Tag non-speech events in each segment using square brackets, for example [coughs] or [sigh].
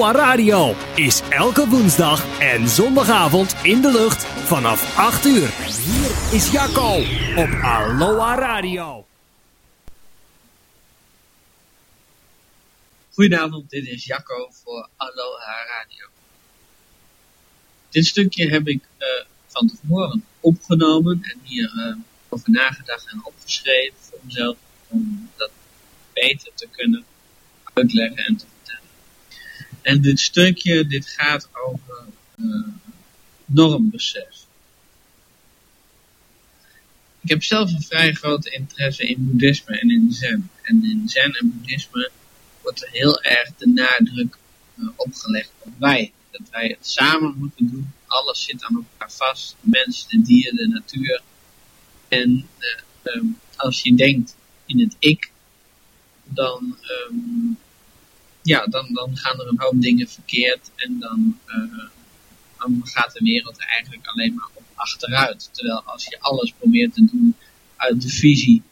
Aloha Radio is elke woensdag en zondagavond in de lucht vanaf 8 uur. Hier is Jacco op Aloha Radio. Goedenavond, dit is Jacco voor Aloha Radio. Dit stukje heb ik uh, van tevoren opgenomen en hier uh, over nagedacht en opgeschreven voor mezelf om dat beter te kunnen uitleggen en te en dit stukje, dit gaat over uh, normbesef. Ik heb zelf een vrij grote interesse in boeddhisme en in zen. En in zen en boeddhisme wordt er heel erg de nadruk uh, opgelegd op wij. Dat wij het samen moeten doen. Alles zit aan elkaar vast. De mens, de dier, de natuur. En uh, um, als je denkt in het ik, dan um, ja, dan, dan gaan er een hoop dingen verkeerd en dan, dan gaat de wereld er eigenlijk alleen maar op achteruit. Terwijl als je alles probeert te doen uit de visie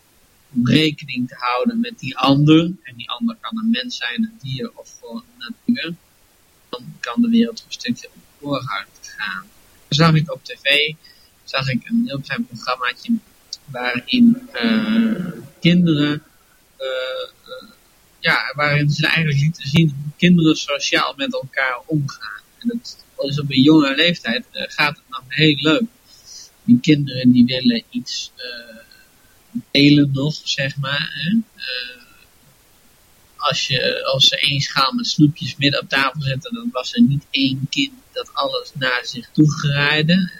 om rekening te houden met die ander, en die ander kan een mens zijn, een dier of gewoon natuur, dan kan de wereld een stukje op vooruit gaan. Dan zag ik op tv, zag ik een heel klein programmaatje waarin uh, kinderen uh, ja, waarin ze eigenlijk lieten zien hoe kinderen sociaal met elkaar omgaan. En het is op een jonge leeftijd uh, gaat het nog heel leuk. Die kinderen die willen iets uh, delen nog, zeg maar. Uh, als, je, als ze één schaal met snoepjes midden op tafel zetten, dan was er niet één kind dat alles naar zich toe geraaide.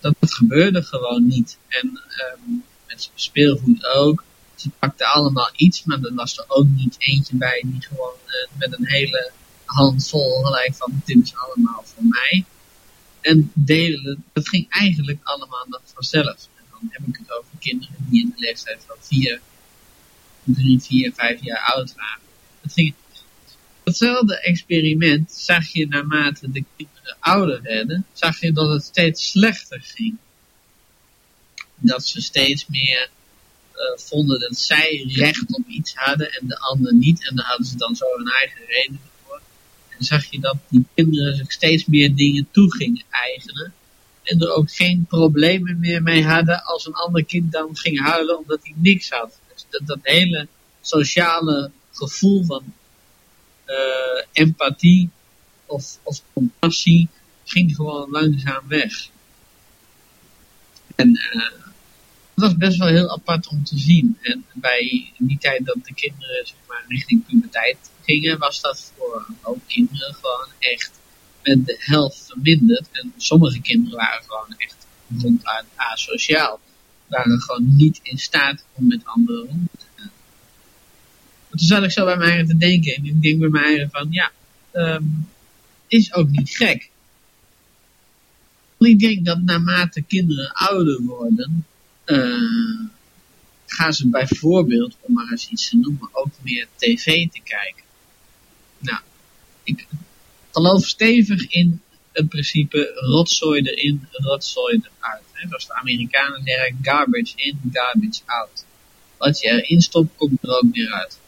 dat, dat gebeurde gewoon niet. En um, met speelgoed ook ze pakten allemaal iets, maar er was er ook niet eentje bij die gewoon uh, met een hele handvol gelijk van dit is allemaal voor mij. En delen, dat ging eigenlijk allemaal vanzelf. En dan heb ik het over kinderen die in de leeftijd van 4, 3, 4, 5 jaar oud waren. Dat ging, datzelfde experiment zag je naarmate de kinderen ouder werden, zag je dat het steeds slechter ging. Dat ze steeds meer vonden dat zij recht op iets hadden en de ander niet. En daar hadden ze dan zo hun eigen reden voor. En zag je dat die kinderen zich steeds meer dingen toe gingen eigenen. En er ook geen problemen meer mee hadden als een ander kind dan ging huilen omdat hij niks had. Dus dat, dat hele sociale gevoel van uh, empathie of, of compassie ging gewoon langzaam weg. En uh, dat was best wel heel apart om te zien. En bij die tijd dat de kinderen zeg maar, richting puberteit gingen, was dat voor ook kinderen gewoon echt met de helft verminderd. En sommige kinderen waren gewoon echt ronduit asociaal. Waren gewoon niet in staat om met anderen om te gaan. Toen zat ik zo bij mij te denken. En ik denk bij mij van, ja, um, is ook niet gek. Ik denk dat naarmate kinderen ouder worden, uh, gaan ze bijvoorbeeld, om maar eens iets te noemen, ook meer tv te kijken. Nou, ik geloof stevig in het principe rotzooi erin, rotzooi eruit. Hè? Zoals de Amerikanen zeggen, garbage in, garbage out. Wat je erin stopt, komt er ook weer uit.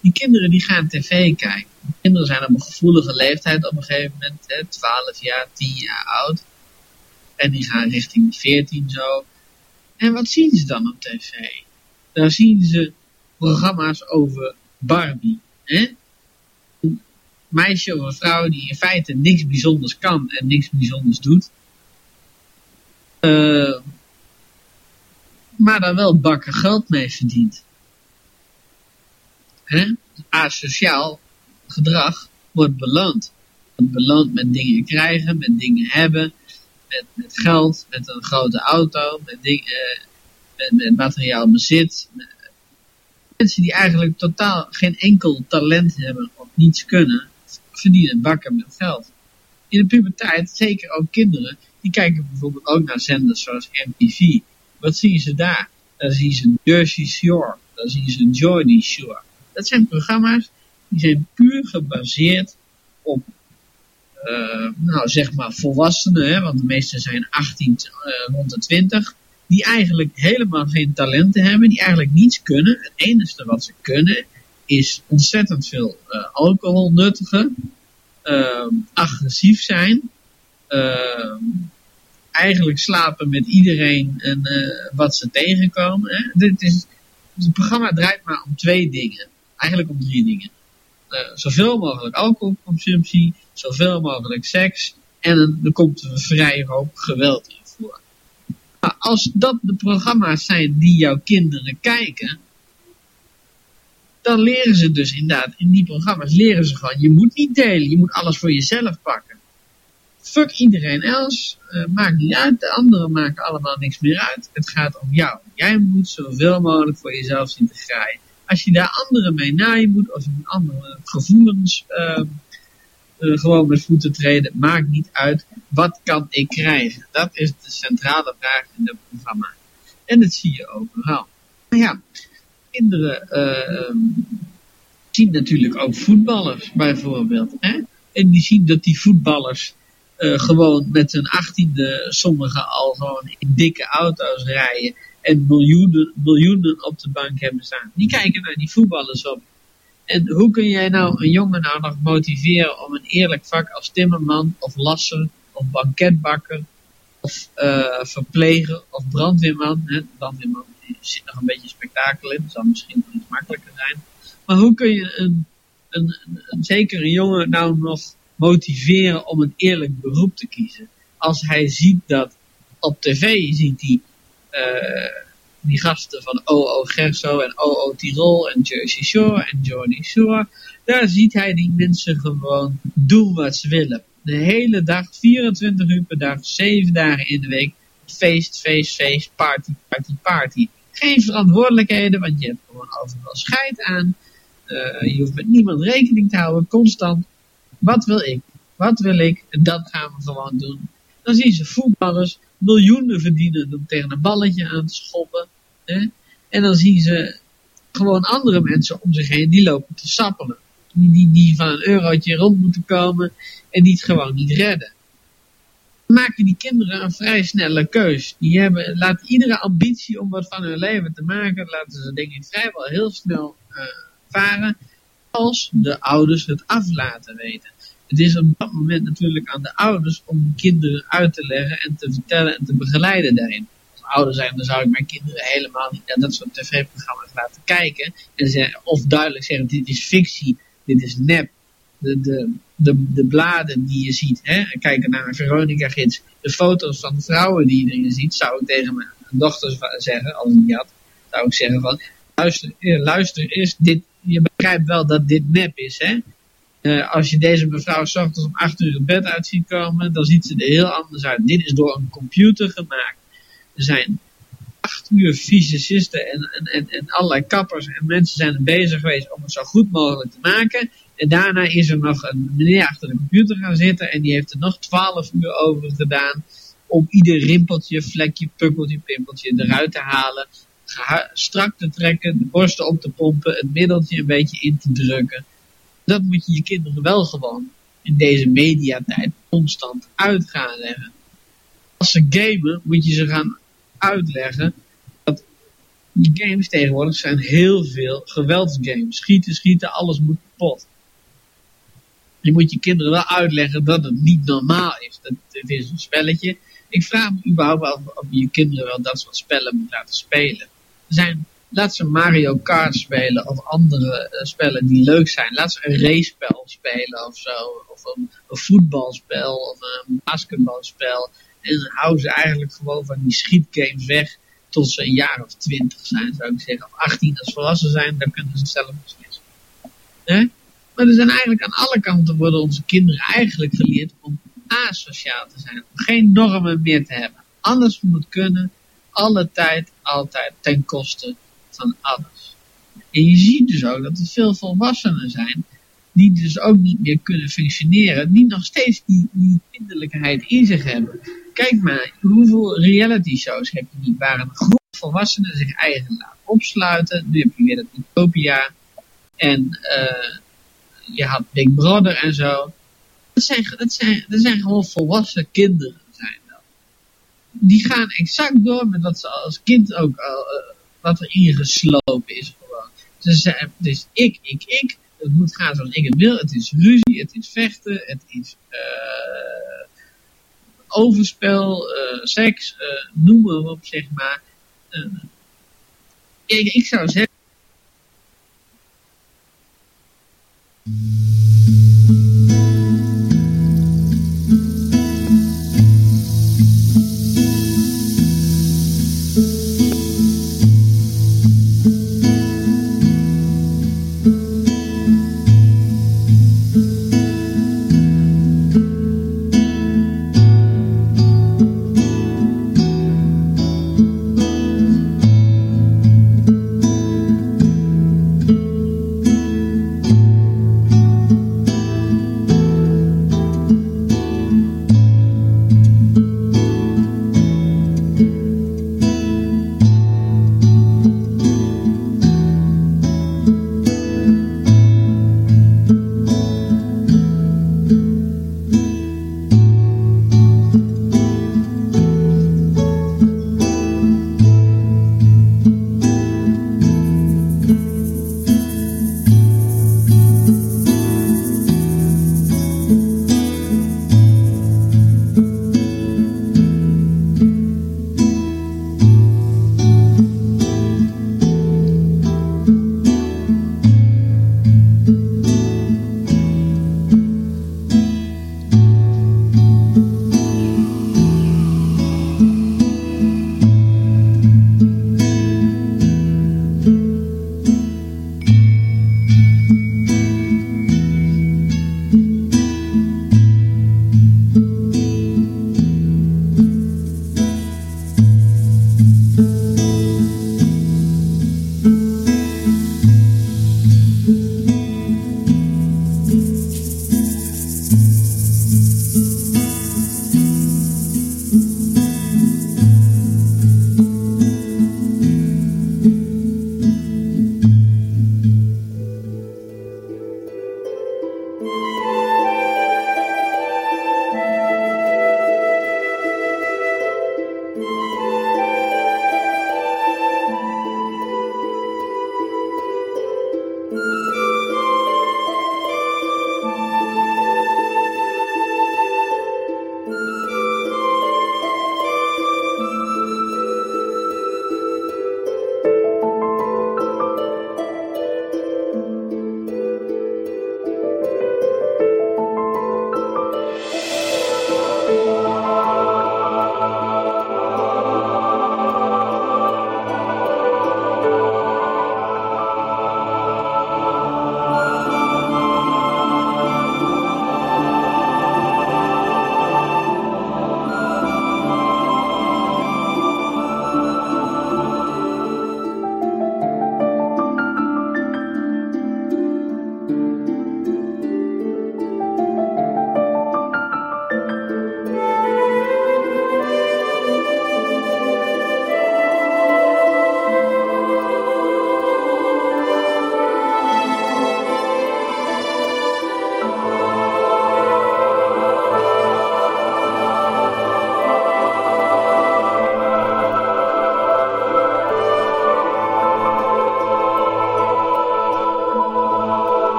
Die kinderen die gaan tv kijken. Die kinderen zijn op een gevoelige leeftijd op een gegeven moment, hè, 12 jaar, 10 jaar oud. En die gaan richting 14 zo. En wat zien ze dan op tv? Daar zien ze programma's over Barbie. Hè? Een meisje of een vrouw die in feite niks bijzonders kan en niks bijzonders doet. Uh, maar daar wel bakken geld mee verdient. Hè? Asociaal gedrag wordt beloond. Wordt beloond met dingen krijgen, met dingen hebben, met, geld, met een grote auto, met, ding, uh, met, materiaal bezit. Mensen die eigenlijk totaal geen enkel talent hebben of niets kunnen, verdienen bakken met geld. In de puberteit, zeker ook kinderen, die kijken bijvoorbeeld ook naar zenders zoals MTV. Wat zien ze daar? Daar zien ze Jersey Shore, daar zien ze Jordy Shore. Dat zijn programma's die zijn puur gebaseerd op nou zeg maar volwassenen, hè, want de meeste zijn 18 uh, rond de 20, die eigenlijk helemaal geen talenten hebben, die eigenlijk niets kunnen. Het enige wat ze kunnen is ontzettend veel uh, alcohol nuttigen, ehm, agressief zijn, ehm, eigenlijk slapen met iedereen en wat ze tegenkomen. Hè. Dit is, het programma draait maar om twee dingen, eigenlijk om drie dingen. Uh, zoveel mogelijk alcoholconsumptie, zoveel mogelijk seks en er komt een vrij hoop geweld in voor. Maar als dat de programma's zijn die jouw kinderen kijken, dan leren ze dus inderdaad, in die programma's leren ze gewoon, je moet niet delen, je moet alles voor jezelf pakken. Fuck iedereen else, uh, maakt niet uit, de anderen maken allemaal niks meer uit. Het gaat om jou. Jij moet zoveel mogelijk voor jezelf zien te graaien. Als je daar anderen mee naaien moet, of je andere gevoelens uh, uh, gewoon met voeten treden, maakt niet uit. Wat kan ik krijgen? Dat is de centrale vraag in het programma. En dat zie je overal. Maar ja, kinderen uh, zien natuurlijk ook voetballers bijvoorbeeld. Hè? En die zien dat die voetballers uh, gewoon met hun achttiende sommigen al gewoon in dikke auto's rijden en miljoenen, miljoenen op de bank hebben staan. Die kijken naar die voetballers op. En hoe kun jij nou een jongen nou nog motiveren om een eerlijk vak als timmerman of lasser of banketbakker of uh, verpleger of brandweerman. Hè? Brandweerman zit nog een beetje spektakel in, dat zal misschien nog iets makkelijker zijn. Maar hoe kun je een, een, een, een zekere jongen nou nog motiveren om een eerlijk beroep te kiezen? Als hij ziet dat op tv ziet hij die gasten van OO Gerso en OO Tirol en Jersey Shore en Jordy Shore. Daar ziet hij die mensen gewoon doen wat ze willen. De hele dag, 24 uur per dag, 7 dagen in de week. Feest, feest, feest, party, party, party. Geen verantwoordelijkheden, want je hebt gewoon overal scheid aan. Uh, je hoeft met niemand rekening te houden, constant. Wat wil ik? Wat wil ik? En dat gaan we gewoon doen. Dan zien ze voetballers miljoenen verdienen om tegen een balletje aan te schoppen. Hè? En dan zien ze gewoon andere mensen om zich heen die lopen te sappelen. Die, die, van een eurotje rond moeten komen en die het gewoon niet redden. Maken die kinderen een vrij snelle keus. Die hebben, laten iedere ambitie om wat van hun leven te maken, laten ze denk ik vrijwel heel snel uh, varen. Als de ouders het af laten weten. Het is op dat moment natuurlijk aan de ouders om kinderen uit te leggen en te vertellen en te begeleiden daarin. Als ouder zijn, dan zou ik mijn kinderen helemaal niet naar dat soort tv-programma's laten kijken. En zeggen, of duidelijk zeggen, dit is fictie, dit is nep. De, de, de, de bladen die je ziet, hè, kijken naar een Veronica-gids, de foto's van de vrouwen die je erin ziet, zou ik tegen mijn dochter zeggen, als ik die had, zou ik zeggen van, luister, luister is dit, je begrijpt wel dat dit nep is, hè. Uh, als je deze mevrouw s ochtends om 8 uur het bed uit ziet komen, dan ziet ze er heel anders uit. Dit is door een computer gemaakt. Er zijn 8 uur fysicisten en, en, en, allerlei kappers en mensen zijn bezig geweest om het zo goed mogelijk te maken. En daarna is er nog een meneer achter de computer gaan zitten en die heeft er nog 12 uur over gedaan om ieder rimpeltje, vlekje, pukkeltje, pimpeltje eruit te halen. Strak te trekken, de borsten op te pompen, het middeltje een beetje in te drukken dat moet je je kinderen wel gewoon in deze mediatijd constant uit gaan leggen. Als ze gamen, moet je ze gaan uitleggen dat die games tegenwoordig zijn heel veel geweldsgames. Schieten, schieten, alles moet kapot. Je moet je kinderen wel uitleggen dat het niet normaal is. Dat, het is een spelletje. Ik vraag me überhaupt af of je kinderen wel dat soort spellen moet laten spelen. Er zijn Laat ze Mario Kart spelen of andere uh, spellen die leuk zijn. Laat ze een race-spel spelen of zo. Of een, een, voetbalspel of een basketbalspel. En hou ze eigenlijk gewoon van die schietgames weg tot ze een jaar of twintig zijn, zou ik zeggen. Of 18 als volwassen zijn, dan kunnen ze zelf beslissen. Hè? Maar er zijn eigenlijk aan alle kanten worden onze kinderen eigenlijk geleerd om asociaal te zijn. Om geen normen meer te hebben. Alles moet kunnen, alle tijd, altijd, ten koste van alles. En je ziet dus ook dat er veel volwassenen zijn die dus ook niet meer kunnen functioneren, die nog steeds die, die kinderlijkheid in zich hebben. Kijk maar, hoeveel reality shows heb je niet waar een groep volwassenen zich eigen opsluiten. Nu heb je weer dat Utopia en uh, je had Big Brother en zo. Dat zijn, dat zijn, dat zijn gewoon volwassen kinderen. Zijn dat. Die gaan exact door met wat ze als kind ook al, uh, wat er ingeslopen is gewoon. Dus, uh, dus ik, ik, ik. Het moet gaan zoals ik het wil. Het is ruzie, het is vechten, het is uh, overspel, uh, seks, noem maar op, zeg maar. ik, ik zou zeggen.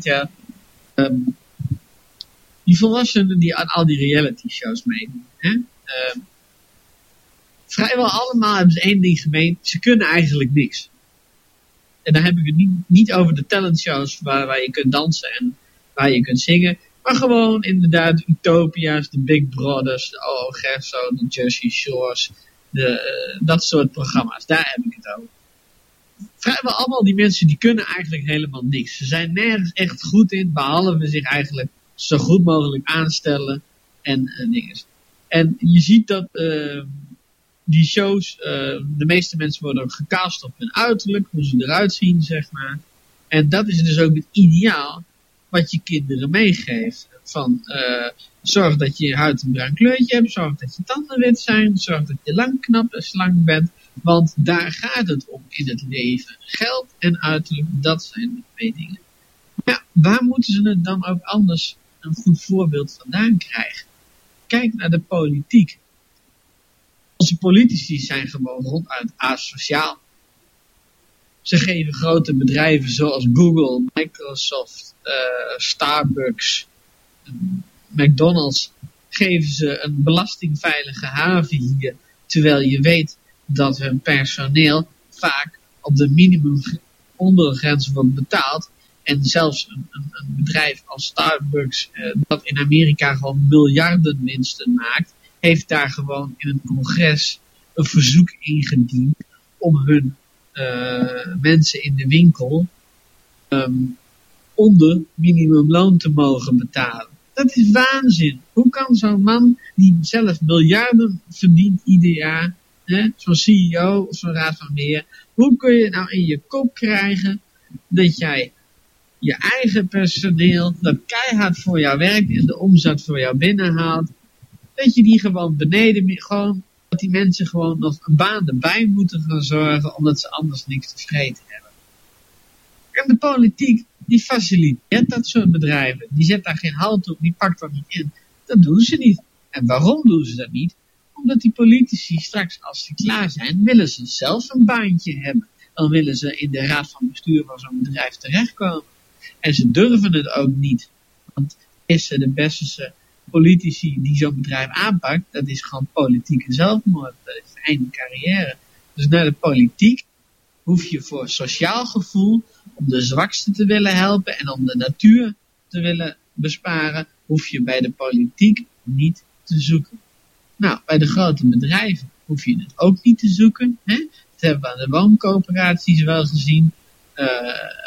Ja. Ehm, die volwassenen die aan al die reality shows meedoen. Hè? Ehm, vrijwel allemaal hebben ze één ding gemeen. Ze kunnen eigenlijk niks. En dan heb ik het niet, niet over de talentshows waar, waar je kunt dansen en waar je kunt zingen. Maar gewoon inderdaad Utopia's, de Big Brothers, de OO de Jersey Shores, de, eh, dat soort programma's. Daar heb Vrijwel allemaal die mensen die kunnen eigenlijk helemaal niks. Ze zijn nergens echt goed in, behalve zich eigenlijk zo goed mogelijk aanstellen en uh, dingen. En je ziet dat uh, die shows, uh, de meeste mensen worden gecast op hun uiterlijk, hoe ze eruit zien, zeg maar. En dat is dus ook het ideaal wat je kinderen meegeeft. Van uh, zorg dat je huid een bruin kleurtje hebt, zorg dat je tanden wit zijn, zorg dat je lang, knap en slank bent. Want daar gaat het om in het leven. Geld en uiterlijk, dat zijn de twee dingen. Waar moeten ze het dan ook anders een goed voorbeeld vandaan krijgen? Kijk naar de politiek. Onze politici zijn gewoon ronduit asociaal. Ze geven grote bedrijven zoals Google, Microsoft, uh, Starbucks, McDonald's, geven ze een belastingveilige haven hier, terwijl je weet dat hun personeel vaak op de minimum ondergrens wordt betaald. En zelfs een, een, een bedrijf als Starbucks, uh, dat in Amerika gewoon miljarden winsten maakt, heeft daar gewoon in het congres een verzoek ingediend om hun uh, mensen in de winkel um, onder minimumloon te mogen betalen. Dat is waanzin. Hoe kan zo'n man die zelf miljarden verdient ieder jaar, zo'n CEO of zo'n raad van beheer, hoe kun je nou in je kop krijgen dat jij je eigen personeel, dat keihard voor jou werkt en de omzet voor jou binnenhaalt, dat je die gewoon beneden, gewoon, dat die mensen gewoon nog een baan erbij moeten gaan zorgen, omdat ze anders niks te vreten hebben. En de politiek, die faciliteert dat soort bedrijven. Die zet daar geen halt op, die pakt dat niet in. Dat doen ze niet. En waarom doen ze dat niet? Omdat die politici straks, als ze klaar zijn, willen ze zelf een baantje hebben. Dan willen ze in de raad van bestuur van zo'n bedrijf terechtkomen. En ze durven het ook niet. Want is ze de beste politici die zo'n bedrijf aanpakt, dat is gewoon politieke zelfmoord. Dat is einde carrière. Dus naar de politiek hoef je voor sociaal gevoel, om de zwakste te willen helpen en om de natuur te willen besparen, hoef je bij de politiek niet te zoeken. Nou, bij de grote bedrijven hoef je het ook niet te zoeken. Hè? Dat hebben we aan de wooncoöperaties wel gezien. Uh,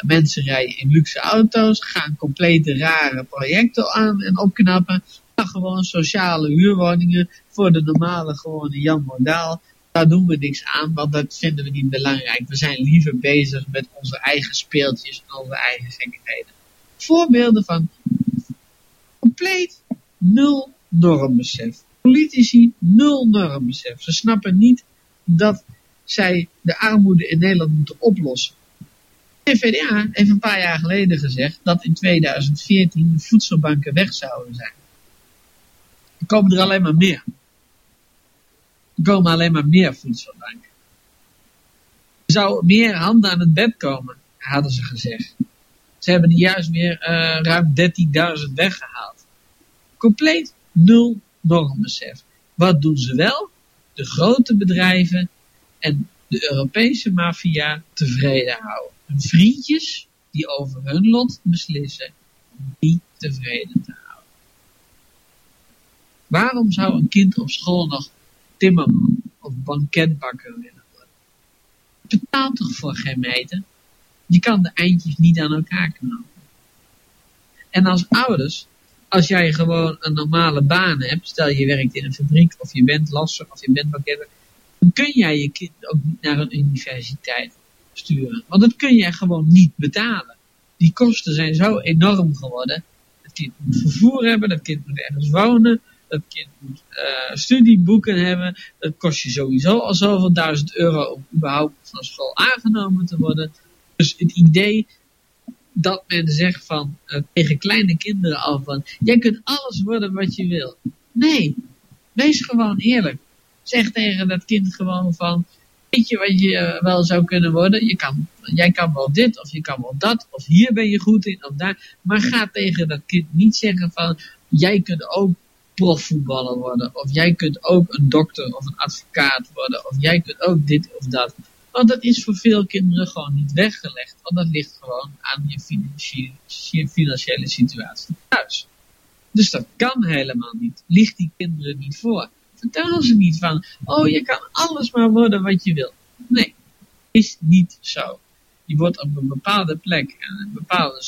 mensen rijden in luxe auto's, gaan complete rare projecten aan en opknappen. Maar gewoon sociale huurwoningen voor de normale gewone Jan Modaal daar doen we niks aan, want dat vinden we niet belangrijk. We zijn liever bezig met onze eigen speeltjes en onze eigen gekkigheden. Voorbeelden van compleet nul normbesef. Politici nul normbesef. Ze snappen niet dat zij de armoede in Nederland moeten oplossen. De VDA heeft een paar jaar geleden gezegd dat in 2014 de voedselbanken weg zouden zijn. Er komen er alleen maar meer. Er komen alleen maar meer voedselbanken. Er zou meer handen aan het bed komen, hadden ze gezegd. Ze hebben er juist weer uh, ruim 13.000 weggehaald. Compleet nul normbesef. Wat doen ze wel? De grote bedrijven en de Europese maffia tevreden houden. Hun vriendjes die over hun lot beslissen, die tevreden te houden. Waarom zou een kind op school nog timmerman of banketbakker willen worden. Betaalt toch voor geen meter? Je kan de eindjes niet aan elkaar knopen. En als ouders, als jij gewoon een normale baan hebt, stel je werkt in een fabriek of je bent lasser of je bent banketter, dan kun jij je kind ook niet naar een universiteit sturen. Want dat kun jij gewoon niet betalen. Die kosten zijn zo enorm geworden. Het kind moet vervoer hebben, dat kind moet ergens wonen, dat kind moet uh, studieboeken hebben. Dat kost je sowieso al zoveel duizend euro om überhaupt van school aangenomen te worden. Dus het idee dat men zegt van uh, tegen kleine kinderen al van jij kunt alles worden wat je wil. Nee, wees gewoon eerlijk. Zeg tegen dat kind gewoon van weet je wat je wel zou kunnen worden? Je kan, jij kan wel dit, of je kan wel dat, of hier ben je goed in, of daar. Maar ga tegen dat kind niet zeggen van, jij kunt ook profvoetballer worden, of jij kunt ook een dokter of een advocaat worden, of jij kunt ook dit of dat. Want dat is voor veel kinderen gewoon niet weggelegd, want dat ligt gewoon aan je financiële, financiële situatie thuis. Dus dat kan helemaal niet. Ligt die kinderen niet voor. Vertel ze niet van, oh je kan alles maar worden wat je wil. Nee, is niet zo. Je wordt op een bepaalde plek en een bepaalde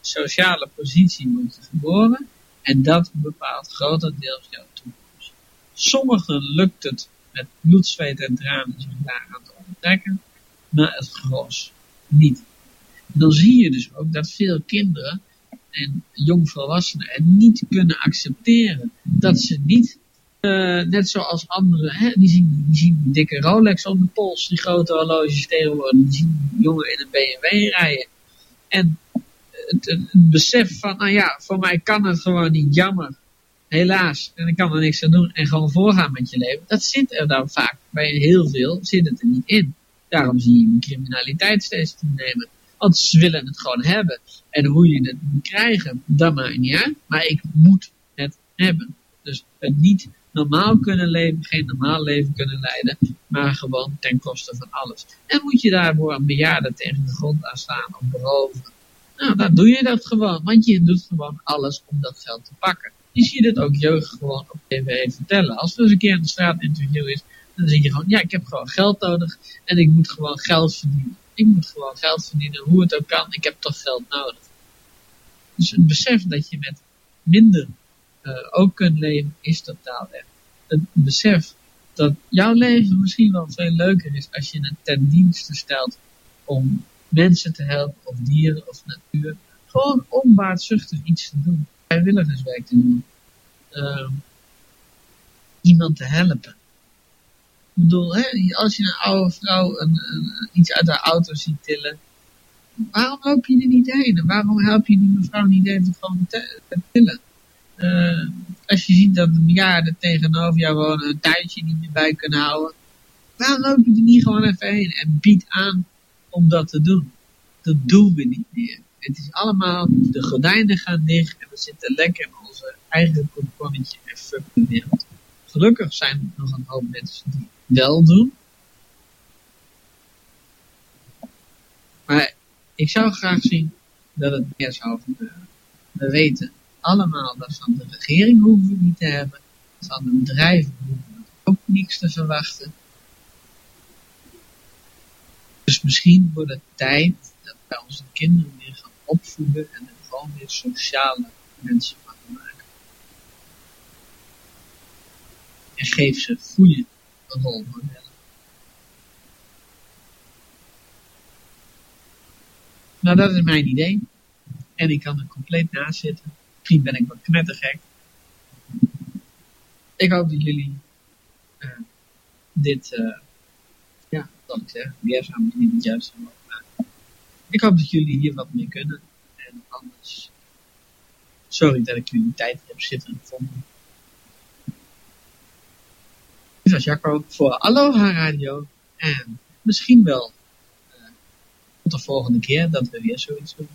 sociale positie wordt je geboren. En dat bepaalt grotendeels jouw toekomst. Sommigen lukt het met bloed, zweet en tranen zich daaraan te onttrekken, maar het gros niet. Dan zie je dus ook dat veel kinderen en jongvolwassenen het niet kunnen accepteren dat ze niet uh, net zoals anderen, hè, die, zien, die zien dikke Rolex op de pols, die grote horloges tegenwoordig, die zien jongen in een BMW rijden. En het, het, besef van, nou ja, voor mij kan het gewoon niet, jammer, helaas, en ik kan er niks aan doen en gewoon voorgaan met je leven, dat zit er dan vaak, bij heel veel zit het er niet in. Daarom zie je criminaliteit steeds toenemen. Want ze willen het gewoon hebben. En hoe je het moet krijgen, dat maakt niet uit. Maar ik moet het hebben. Dus het niet normaal kunnen leven, geen normaal leven kunnen leiden, maar gewoon ten koste van alles. En moet je daarvoor een bejaarde tegen de grond aanslaan of beroven? Nou, dan doe je dat gewoon, want je doet gewoon alles om dat geld te pakken. Je ziet het ook jeugd gewoon op tv vertellen. Als er eens een keer een straatinterview is, dan zeg je gewoon, ja, ik heb gewoon geld nodig en ik moet gewoon geld verdienen. Ik moet gewoon geld verdienen, hoe het ook kan, ik heb toch geld nodig. Dus het besef dat je met minder uh, ook kunt leven, is totaal weg. Het besef dat jouw leven misschien wel veel leuker is als je het ten dienste stelt om mensen te helpen, of dieren, of natuur. Gewoon onbaatzuchtig iets te doen. Vrijwilligerswerk te doen. Uh, iemand te helpen. Ik bedoel, hè, als je een oude vrouw een, iets uit haar auto ziet tillen, waarom loop je er niet heen? En waarom help je die mevrouw niet even gewoon tillen? Uh, als je ziet dat de bejaarden tegenover jou wonen een tuintje niet meer bij kunnen houden, waarom loop je er niet gewoon even heen en bied aan om dat te doen? Dat doen we niet meer. Het is allemaal, de gordijnen gaan dicht en we zitten lekker in onze eigen kokonnetje en fuck de wereld. Gelukkig zijn er nog een hoop mensen die wel doen. Maar ik zou graag zien dat het meer zou gebeuren. We weten allemaal dat van de regering hoeven we niet te hebben. Van de bedrijven hoeven we ook niks te verwachten. Dus misschien wordt het tijd dat wij onze kinderen weer opvoeden en er gewoon weer sociale mensen van maken. En geef ze goede rolmodellen. Nou, dat is mijn idee. En ik kan er compleet naast zitten. Misschien ben ik wat knettergek. Ik hoop dat jullie uh, dit, uh, ja, wat ik zeg, weerzaam niet het juiste woord Ik hoop dat jullie hier wat mee kunnen. En anders, sorry dat ik jullie tijd heb zitten gevonden. Dit was Jacco voor Aloha Radio. En misschien wel uh, tot de volgende keer dat we weer zoiets doen.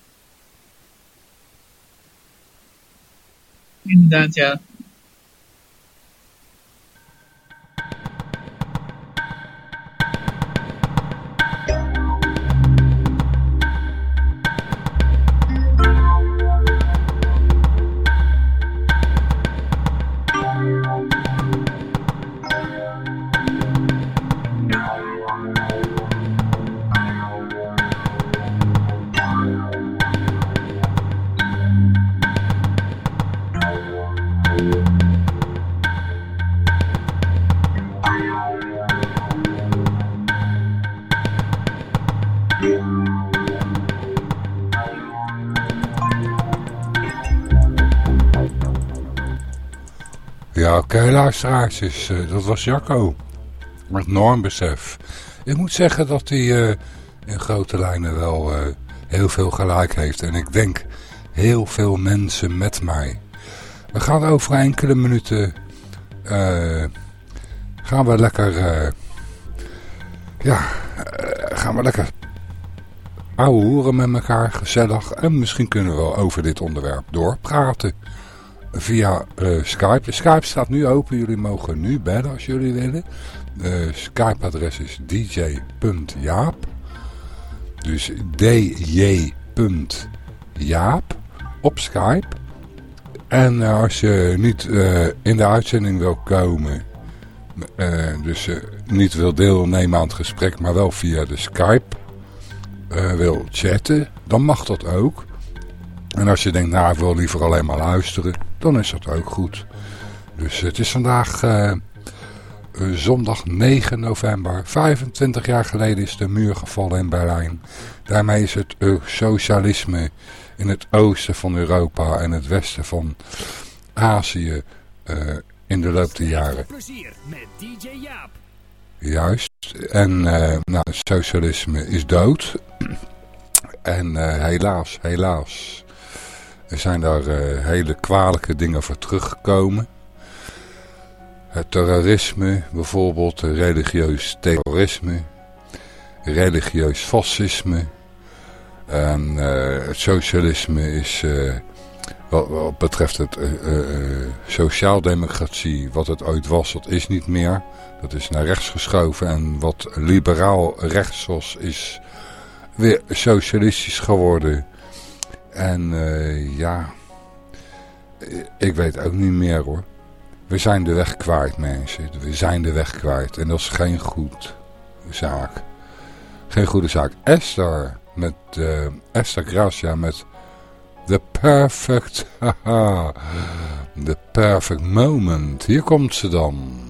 Inderdaad, ja. Oké, luisteraartjes, uh, dat was Jacco. Met normbesef. Ik moet zeggen dat hij uh, in grote lijnen wel uh, heel veel gelijk heeft. En ik denk heel veel mensen met mij. We gaan over enkele minuten... gaan we lekker Ja, gaan we lekker ouwe hoeren met elkaar, gezellig. En misschien kunnen we wel over dit onderwerp doorpraten via uh, Skype. Skype staat nu open. Jullie mogen nu bellen als jullie willen. Uh, Skype-adres is dj.jaap. Dus dj.jaap op Skype. En uh, als je niet in de uitzending wil komen... dus niet wil deelnemen aan het gesprek... maar wel via de Skype wil chatten... dan mag dat ook. En als je denkt, nou ik wil liever alleen maar luisteren, dan is dat ook goed. Dus het is vandaag uh, zondag 9 november. 25 jaar geleden is de muur gevallen in Berlijn. Daarmee is het socialisme in het oosten van Europa en het westen van Azië uh, in de loop der jaren. Plezier met DJ Jaap. Juist. En nou, socialisme is dood. En helaas, helaas er zijn daar uh, hele kwalijke dingen voor teruggekomen. Het terrorisme, bijvoorbeeld religieus terrorisme, religieus fascisme. En uh, het socialisme is, wat, wat, betreft het sociaaldemocratie, wat het ooit was, dat is niet meer. Dat is naar rechts geschoven en wat liberaal rechts was, is weer socialistisch geworden. En uh, ja, ik weet ook niet meer hoor. We zijn de weg kwijt mensen. We zijn de weg kwijt. En dat is geen goed zaak. Geen goede zaak. Esther met uh, Esther Gracia met The Perfect [laughs] The Perfect Moment. Hier komt ze dan.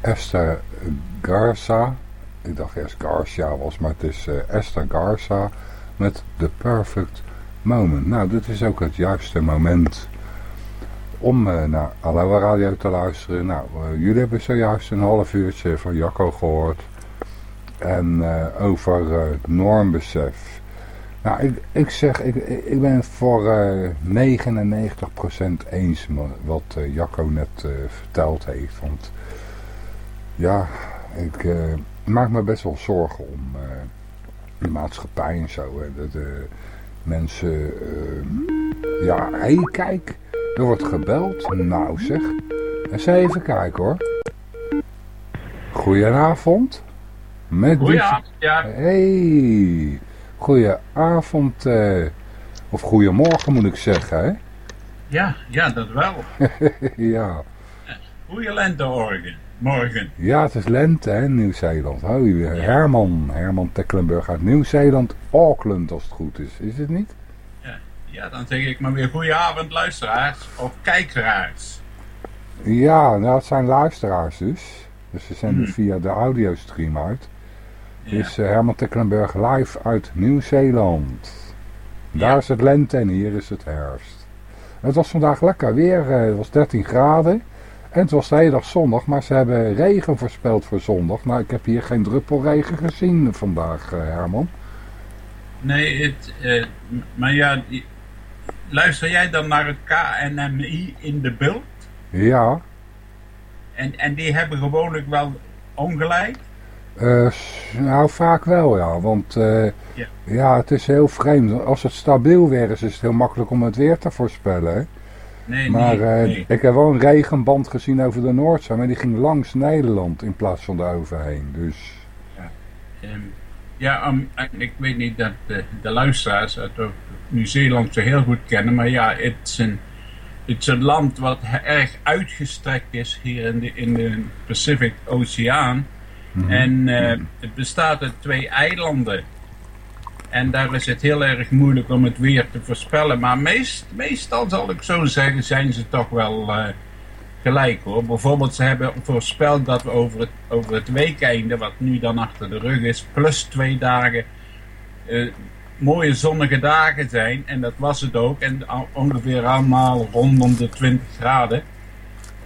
Esther Garza. Ik dacht eerst Garcia was, maar het is uh, Esther Garza met The Perfect Moment. Nou, dit is ook het juiste moment om uh, naar Aloha Radio te luisteren. Nou, uh, jullie hebben zojuist een half uurtje van Jacco gehoord. En over normbesef. Nou, ik, ik zeg, ik, ik ben voor 99% eens wat Jacco net verteld heeft. Want ja, ik uh, maak me best wel zorgen om uh, de maatschappij en zo. Hè. Dat uh, mensen, uh, ja, hé hey, kijk, er wordt gebeld. Nou zeg, eens even kijken hoor. Goedenavond. Met Goedenavond, ja. Hey, goedenavond, of goedemorgen moet ik zeggen hè. Ja, ja, dat wel. [laughs] ja. Goeie lente. Morgen. Ja, het is lente in Nieuw-Zeeland. Herman, Herman Tecklenburg uit Nieuw-Zeeland, Auckland als het goed is. Is het niet? Ja, ja dan zeg ik maar weer goedenavond luisteraars of kijkeraars. Ja, nou, het zijn luisteraars dus. Dus ze zenden hmm. via de audiostream uit. Het is uh, Herman Tecklenburg live uit Nieuw-Zeeland. Daar is het lente en hier is het herfst. Het was vandaag lekker weer. Eh, het was 13 graden. En het was de hele dag zondag, maar ze hebben regen voorspeld voor zondag. Nou, ik heb hier geen druppelregen gezien vandaag, uh, Herman. Nee, het, maar ja, luister jij dan naar het KNMI in de beeld? Ja. En, en die hebben gewoonlijk wel ongelijk? Uh, nou, vaak wel, ja. Want uh, ja. ja. het is heel vreemd. Als het stabiel weer is, is het heel makkelijk om het weer te voorspellen. Nee, maar nee, uh, ik heb wel een regenband gezien over de Noordzee, maar die ging langs Nederland in plaats van overheen. Dus... Ja, um, ja um, ik weet niet dat de, de luisteraars uit Nieuw-Zeeland ze heel goed kennen, maar ja, het is een het is een land wat erg uitgestrekt is hier in de, in de Pacific Oceaan. Mhm. En uh, het bestaat uit twee eilanden. En daar is het heel erg moeilijk om het weer te voorspellen. Maar meest, meestal zal ik zo zeggen, zijn ze toch wel uh, gelijk hoor. Bijvoorbeeld ze hebben voorspeld dat we over het, over het weekeinde, wat nu dan achter de rug is, plus twee dagen... Uh, mooie zonnige dagen zijn. En dat was het ook. En ongeveer allemaal rondom de 20 graden.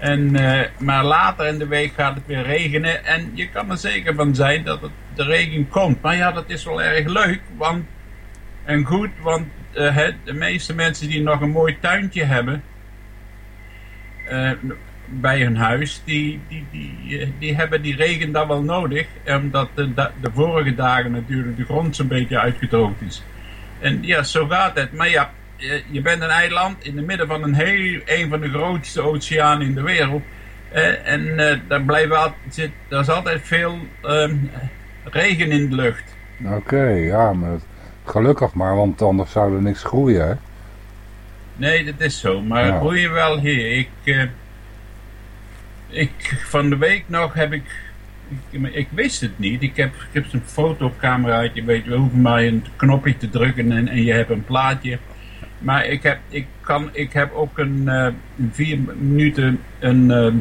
En, uh, maar later in de week gaat het weer regenen. En je kan er zeker van zijn dat het, de regen komt. Maar ja, dat is wel erg leuk. Want, en goed, want uh, de meeste mensen die nog een mooi tuintje hebben... Uh, bij hun huis, die, die, die, die hebben die regen dan wel nodig. Omdat de, de vorige dagen natuurlijk de grond zo'n beetje uitgedroogd is. En ja, zo gaat het. Maar ja, je bent een eiland in het midden van een heel, een van de grootste oceanen in de wereld. Eh, en uh, daar, altijd, zit, daar is altijd veel uh, regen in de lucht. Oké, ja, maar gelukkig maar, want anders zou er niks groeien, hè? Nee, dat is zo. Maar groeien wel hier. Ik, uh, ik, van de week nog heb ik, ik, ik wist het niet. Ik heb, ik heb zo'n fotocameraatje, weet je, hoef maar een knopje te drukken en, en je hebt een plaatje. Maar ik heb, ik kan, ik heb ook een uh, vier minuten een, uh,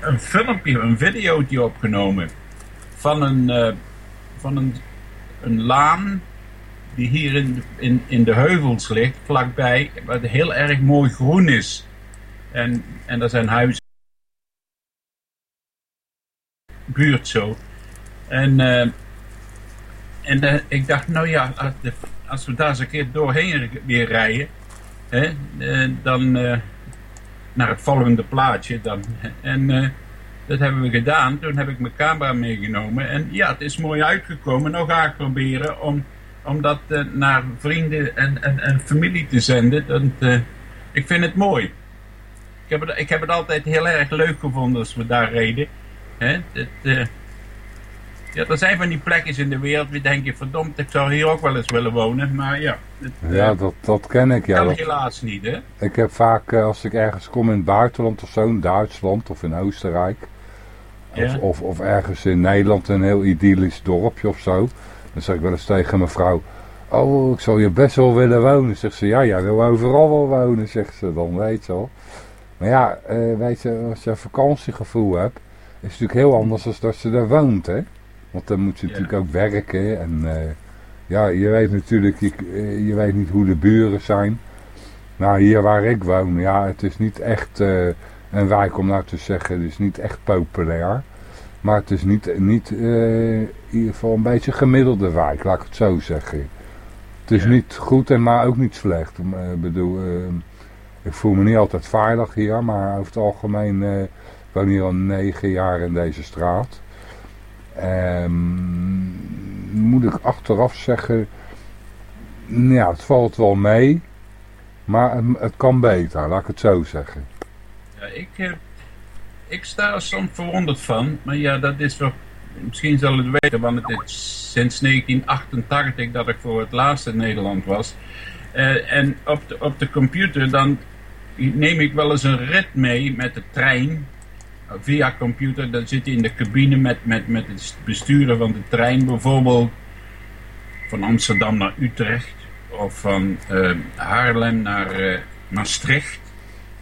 een filmpje, een videootje opgenomen van een, uh, van een, een laan die hier in, in, in de heuvels ligt, vlakbij, wat heel erg mooi groen is. En, en er zijn huizen buurt zo. En, uh, en ik dacht, nou ja, de, als, we daar eens een keer doorheen weer rijden, hè, uh, dan naar het volgende plaatje. Dan, en dat hebben we gedaan. Toen heb ik mijn camera meegenomen. En ja, het is mooi uitgekomen. Nou ga ik proberen om, om dat naar vrienden en, en, en familie te zenden. Ik vind het mooi. Ik heb, het, ik heb het altijd heel erg leuk gevonden als we daar reden. Hè? Het, ja, er zijn van die plekjes in de wereld wie denk je, verdomd, ik zou hier ook wel eens willen wonen. Maar ja, het, ja uh, dat, dat ken ik. Ja, dat helaas niet, hè? Ik heb vaak, uh, als ik ergens kom in het buitenland of zo, in Duitsland of in Oostenrijk. Ja. Of, of, of, ergens in Nederland een heel idyllisch dorpje of zo. Dan zeg ik wel eens tegen mijn vrouw, oh, ik zou je best wel willen wonen. Zegt ze, ja, jij wil overal wel wonen, zegt ze dan, weet je wel. Maar ja, weet je, als je een vakantiegevoel hebt, is natuurlijk heel anders dan dat ze daar woont, hè. Want dan moet ze natuurlijk ook werken en uh, ja, je weet natuurlijk, je, eh, je, weet niet hoe de buren zijn. Nou, hier waar ik woon, ja, het is niet echt uh, een wijk om nou te zeggen, het is niet echt populair. Maar het is niet, niet uh, in ieder geval een beetje gemiddelde wijk, laat ik het zo zeggen. Het is ja. niet goed en maar ook niet slecht. Ik bedoel, ik voel me niet altijd veilig hier, maar over het algemeen ik woon hier al negen jaar in deze straat. Um, moet ik achteraf zeggen, ja, het valt wel mee, maar het, kan beter, laat ik het zo zeggen. Ja, ik, eh, ik sta er soms verwonderd van, maar ja, dat is wel, misschien zal het weten, want het is sinds 1988 dat ik voor het laatst in Nederland was. Uh, en op de, op de computer dan neem ik wel eens een rit mee met de trein via computer, dan zit hij in de cabine met, met, met het besturen van de trein bijvoorbeeld van Amsterdam naar Utrecht of van uh, Haarlem naar uh, Maastricht.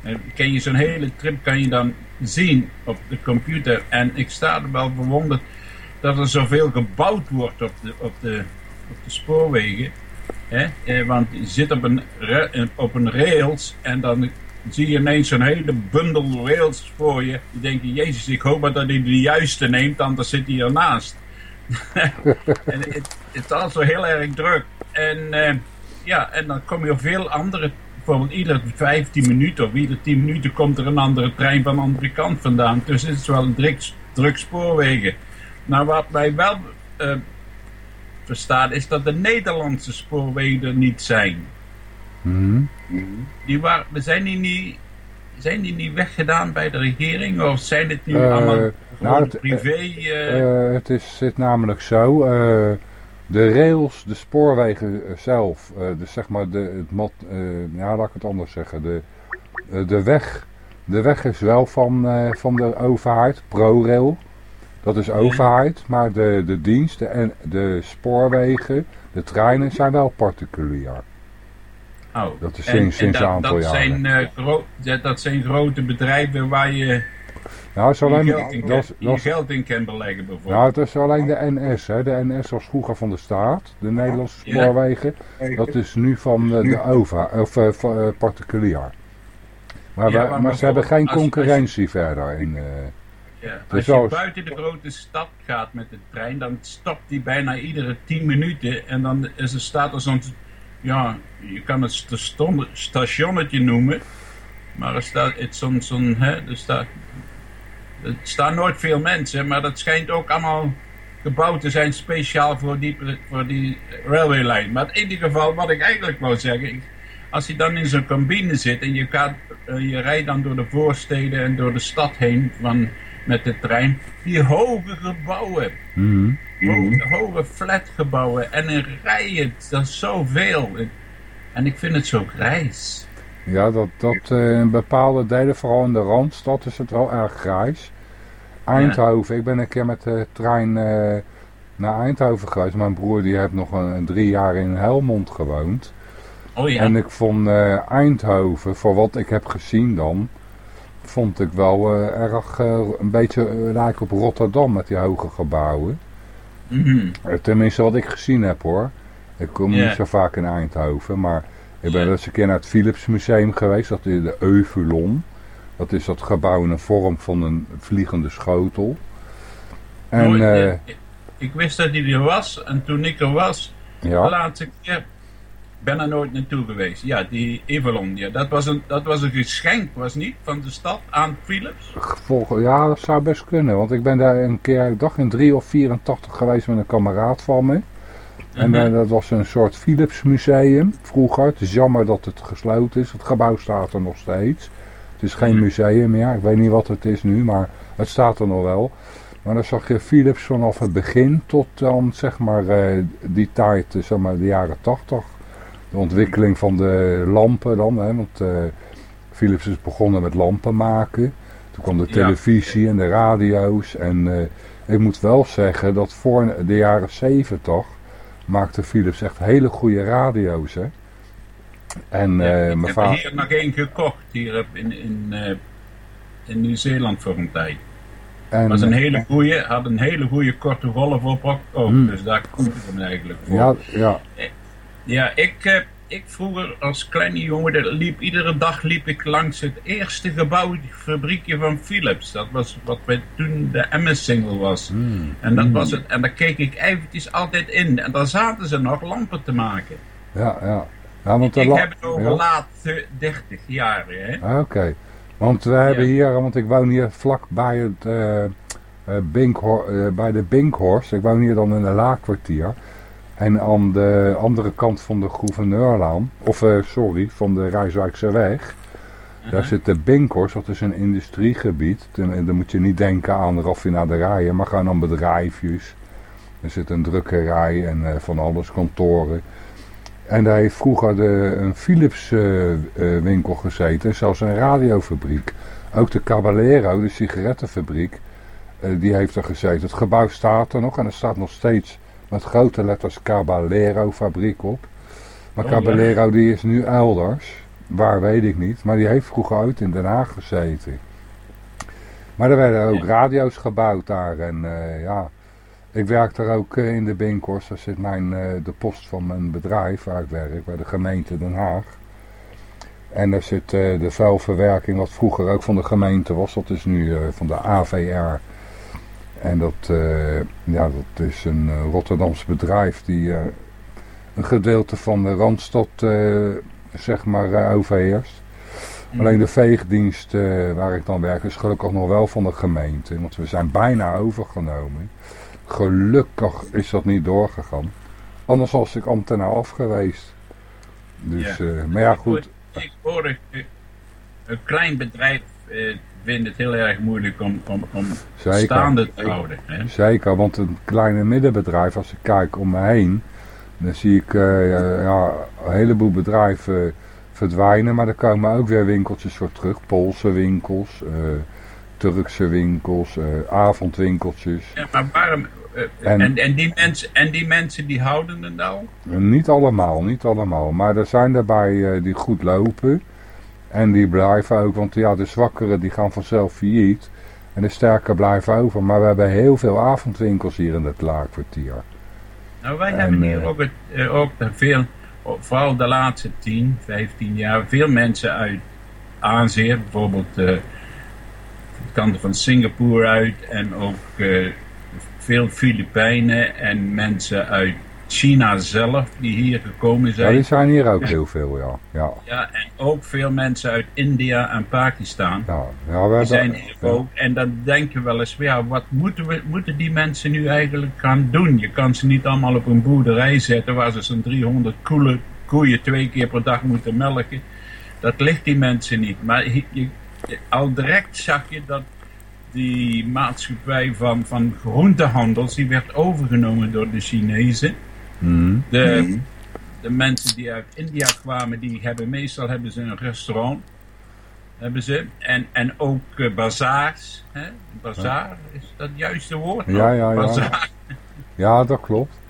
En ken je zo'n hele trip kan je dan zien op de computer. En ik sta er wel verwonderd dat er zoveel gebouwd wordt op de, op de, op de spoorwegen. Hè? Eh, want je zit op een, op een rails en dan zie je ineens zo'n hele bundel rails voor je. Je denkt, jezus, ik hoop maar dat hij de juiste neemt, anders zit hij ernaast. [laughs] en het, het is zo heel erg druk. En eh, ja, en dan kom je op veel andere, bijvoorbeeld iedere 15 minuten of iedere 10 minuten komt er een andere trein van de andere kant vandaan. Dus het is wel een druk, spoorwegen. Nou, wat wij wel uh, verstaan is dat de Nederlandse spoorwegen er niet zijn. Mhm. Die waren, zijn, die niet, zijn die niet weggedaan bij de regering? Of zijn het nu Eh, allemaal nou, het- privé? eh, Eh, het is, zit namelijk zo, eh, de rails, de spoorwegen eh, zelf, eh, dus zeg maar de, het mat, eh, ja laat ik het anders zeggen, de, eh, de weg, de weg is wel van, eh, van de overheid, ProRail, dat is overheid, maar de, de diensten en de spoorwegen, de treinen zijn wel particulier. Oh. dat is En- sinds- en sinds dat, een aantal dat Zijn, jaren. dat, zijn grote bedrijven waar je Nou, het is je geld in, dat, geld in kan beleggen bijvoorbeeld. nou, het is alleen de NS, hè. de NS was vroeger van de staat, de Nederlandse Ja. spoorwegen. Dat is nu van eh, de OVA, of eh, eh, particulier. Maar, Ja, wij- maar maar ze hebben geen als- concurrentie verder. In, Ja, als je buiten de grote stad gaat met de trein, dan stopt die bijna iedere 10 minuten. En dan is er, staat er zo'n, ja, je kan het sta- ston- stationnetje noemen. Maar er staat het zo'n, zo'n, er staat, staan nooit veel mensen, maar dat schijnt ook allemaal gebouwd te zijn speciaal voor die, voor die railwaylijn. Maar in ieder geval, wat ik eigenlijk wou zeggen, als je dan in zo'n cabine zit en je, eh, je rijdt dan door de voorsteden en door de stad heen van, met de trein, die hoge gebouwen, mhm. Hoge, hoge flatgebouwen en in rijen, dat is zoveel. En ik vind het zo grijs. Ja, dat, dat eh, in bepaalde delen, vooral in de Randstad, is het wel erg grijs. Eindhoven, ik ben een keer met de trein eh, naar Eindhoven geweest. Mijn broer die heeft nog een, een drie jaar in Helmond gewoond. Oh ja, En ik vond eh, Eindhoven, voor wat ik heb gezien dan, vond ik wel erg een beetje lijken op Rotterdam met die hoge gebouwen. Mhm. Eh, Tenminste wat ik gezien heb hoor. Ik kom niet zo vaak in Eindhoven, maar ik ben wel eens een keer naar het Philips Museum geweest. Dat is de Euvulon. Dat is dat gebouw in de vorm van een vliegende schotel. En eh, ik, ik wist dat hij er was en toen ik er was, de ja, laatste keer, ben er nooit naartoe geweest. Ja, die Evalon, ja, dat, was een, dat was een geschenk, was niet, van de stad aan Philips? Ja, dat zou best kunnen. Want ik ben daar een keer, ik dacht in 3 of 84 geweest met een kameraad van me. En Mhm. eh, dat was een soort Philips museum vroeger. Het is jammer dat het gesloten is. Het gebouw staat er nog steeds. Het is geen Mhm. museum meer. Ik weet niet wat het is nu, maar het staat er nog wel. Maar dan zag je Philips vanaf het begin tot dan zeg maar eh, die tijd, eh, zeg maar de jaren 80. De ontwikkeling van de lampen dan, hè, want eh, Philips is begonnen met lampen maken. Toen kwam de Ja. televisie en de radio's. En eh, ik moet wel zeggen dat voor de jaren 70 maakte Philips echt hele goede radio's. Hè? En Ja, eh, ik mijn heb vader... er hier nog één gekocht, hier in, in, in Nieuw-Zeeland voor een tijd. En, was een hele goeie, had een hele goede korte golf op ook, ook, Hmm. dus daar komt het hem eigenlijk voor. ja, ja, Ja, ik, eh, ik vroeger als kleine jongen, dat liep, iedere dag liep ik langs het eerste gebouw, fabriekje van Philips. Dat was wat wij toen de MS-single was. Hmm. En dat was het. En daar keek ik eventjes altijd in. En daar zaten ze nog lampen te maken. ja, ja. ja want Ik heb het over ja. laat eh, 30 jaren, hè. Ah, Oké. Want we hebben hier, want ik woon hier vlak bij, het, eh, bij de Binkhorst. Ik woon hier dan in een laakkwartier. En aan de andere kant van de Gouverneurlaan, of eh, sorry, van de Rijswijkse weg. Daar zit de Binkhorst, dat is een industriegebied. En, en dan moet je niet denken aan raffinaderijen, maar gewoon aan bedrijfjes. Er zit een drukkerij en eh, van alles, kantoren. En daar heeft vroeger de, een Philips eh, eh, winkel gezeten, zelfs een radiofabriek. Ook de Caballero, de sigarettenfabriek, eh, die heeft er gezeten. Het gebouw staat er nog en er staat nog steeds met grote letters Caballero fabriek op. Maar Oh, Caballero die is nu elders. waar weet ik niet. Maar die heeft vroeger ooit in Den Haag gezeten. Maar er werden ook radio's gebouwd daar. En uh, ja, ik werk daar ook uh, in de Binkors. Daar zit mijn, uh, de post van mijn bedrijf waar ik werk, bij de gemeente Den Haag. En daar zit de vuilverwerking, wat vroeger ook van de gemeente was. Dat is nu van de AVR. En dat, ja, dat is een Rotterdams bedrijf die een gedeelte van de Randstad zeg maar overheerst. Alleen de veegdienst uh, waar ik dan werk is gelukkig nog wel van de gemeente. Want we zijn bijna overgenomen. Gelukkig is dat niet doorgegaan. Anders was ik ambtenaar af geweest. Dus, ja. Uh, maar ja, goed. Ik hoor, ik hoor een klein bedrijf vindt het heel erg moeilijk om, om, om staande te houden. Hè? Zeker, want een kleine middenbedrijf, als ik kijk om me heen, dan zie ik ja, een heleboel bedrijven verdwijnen. Maar er komen ook weer winkeltjes voor terug. Poolse winkels, uh, Turkse winkels, uh, avondwinkeltjes. Ja, maar waarom... En, en, en, die mensen, en die mensen die houden het nou? Niet allemaal, niet allemaal. Maar er zijn erbij die goed lopen. En die blijven ook, want ja, de zwakkeren die gaan vanzelf failliet. En de sterke blijven over. Maar we hebben heel veel avondwinkels hier in het laakkwartier. Nou, wij hebben hier ook, het, ook veel vooral de laatste 10, 15 jaar, veel mensen uit Azië, bijvoorbeeld uh, de kanten van Singapore uit en ook uh, veel Filipijnen en mensen uit China zelf die hier gekomen zijn. Ja, die zijn hier ook heel veel, ja. Ja, ja en ook veel mensen uit India en Pakistan. Ja, ja we die zijn hier ook. En dan denk je wel eens, ja, wat moeten, we, moeten die mensen nu eigenlijk gaan doen? Je kan ze niet allemaal op een boerderij zetten waar ze zo'n 300 koele, koeien twee keer per dag moeten melken. Dat ligt die mensen niet. Maar je, al direct zag je dat die maatschappij van, van groentehandels, die werd overgenomen door de Chinezen. Mm. De, mm. de mensen die uit India kwamen, die hebben meestal hebben ze een restaurant. Hebben ze. En, en ook uh, bazaars. Hè? Bazaar, is dat het juiste woord? Ja, ja, ja. Ja, dat klopt.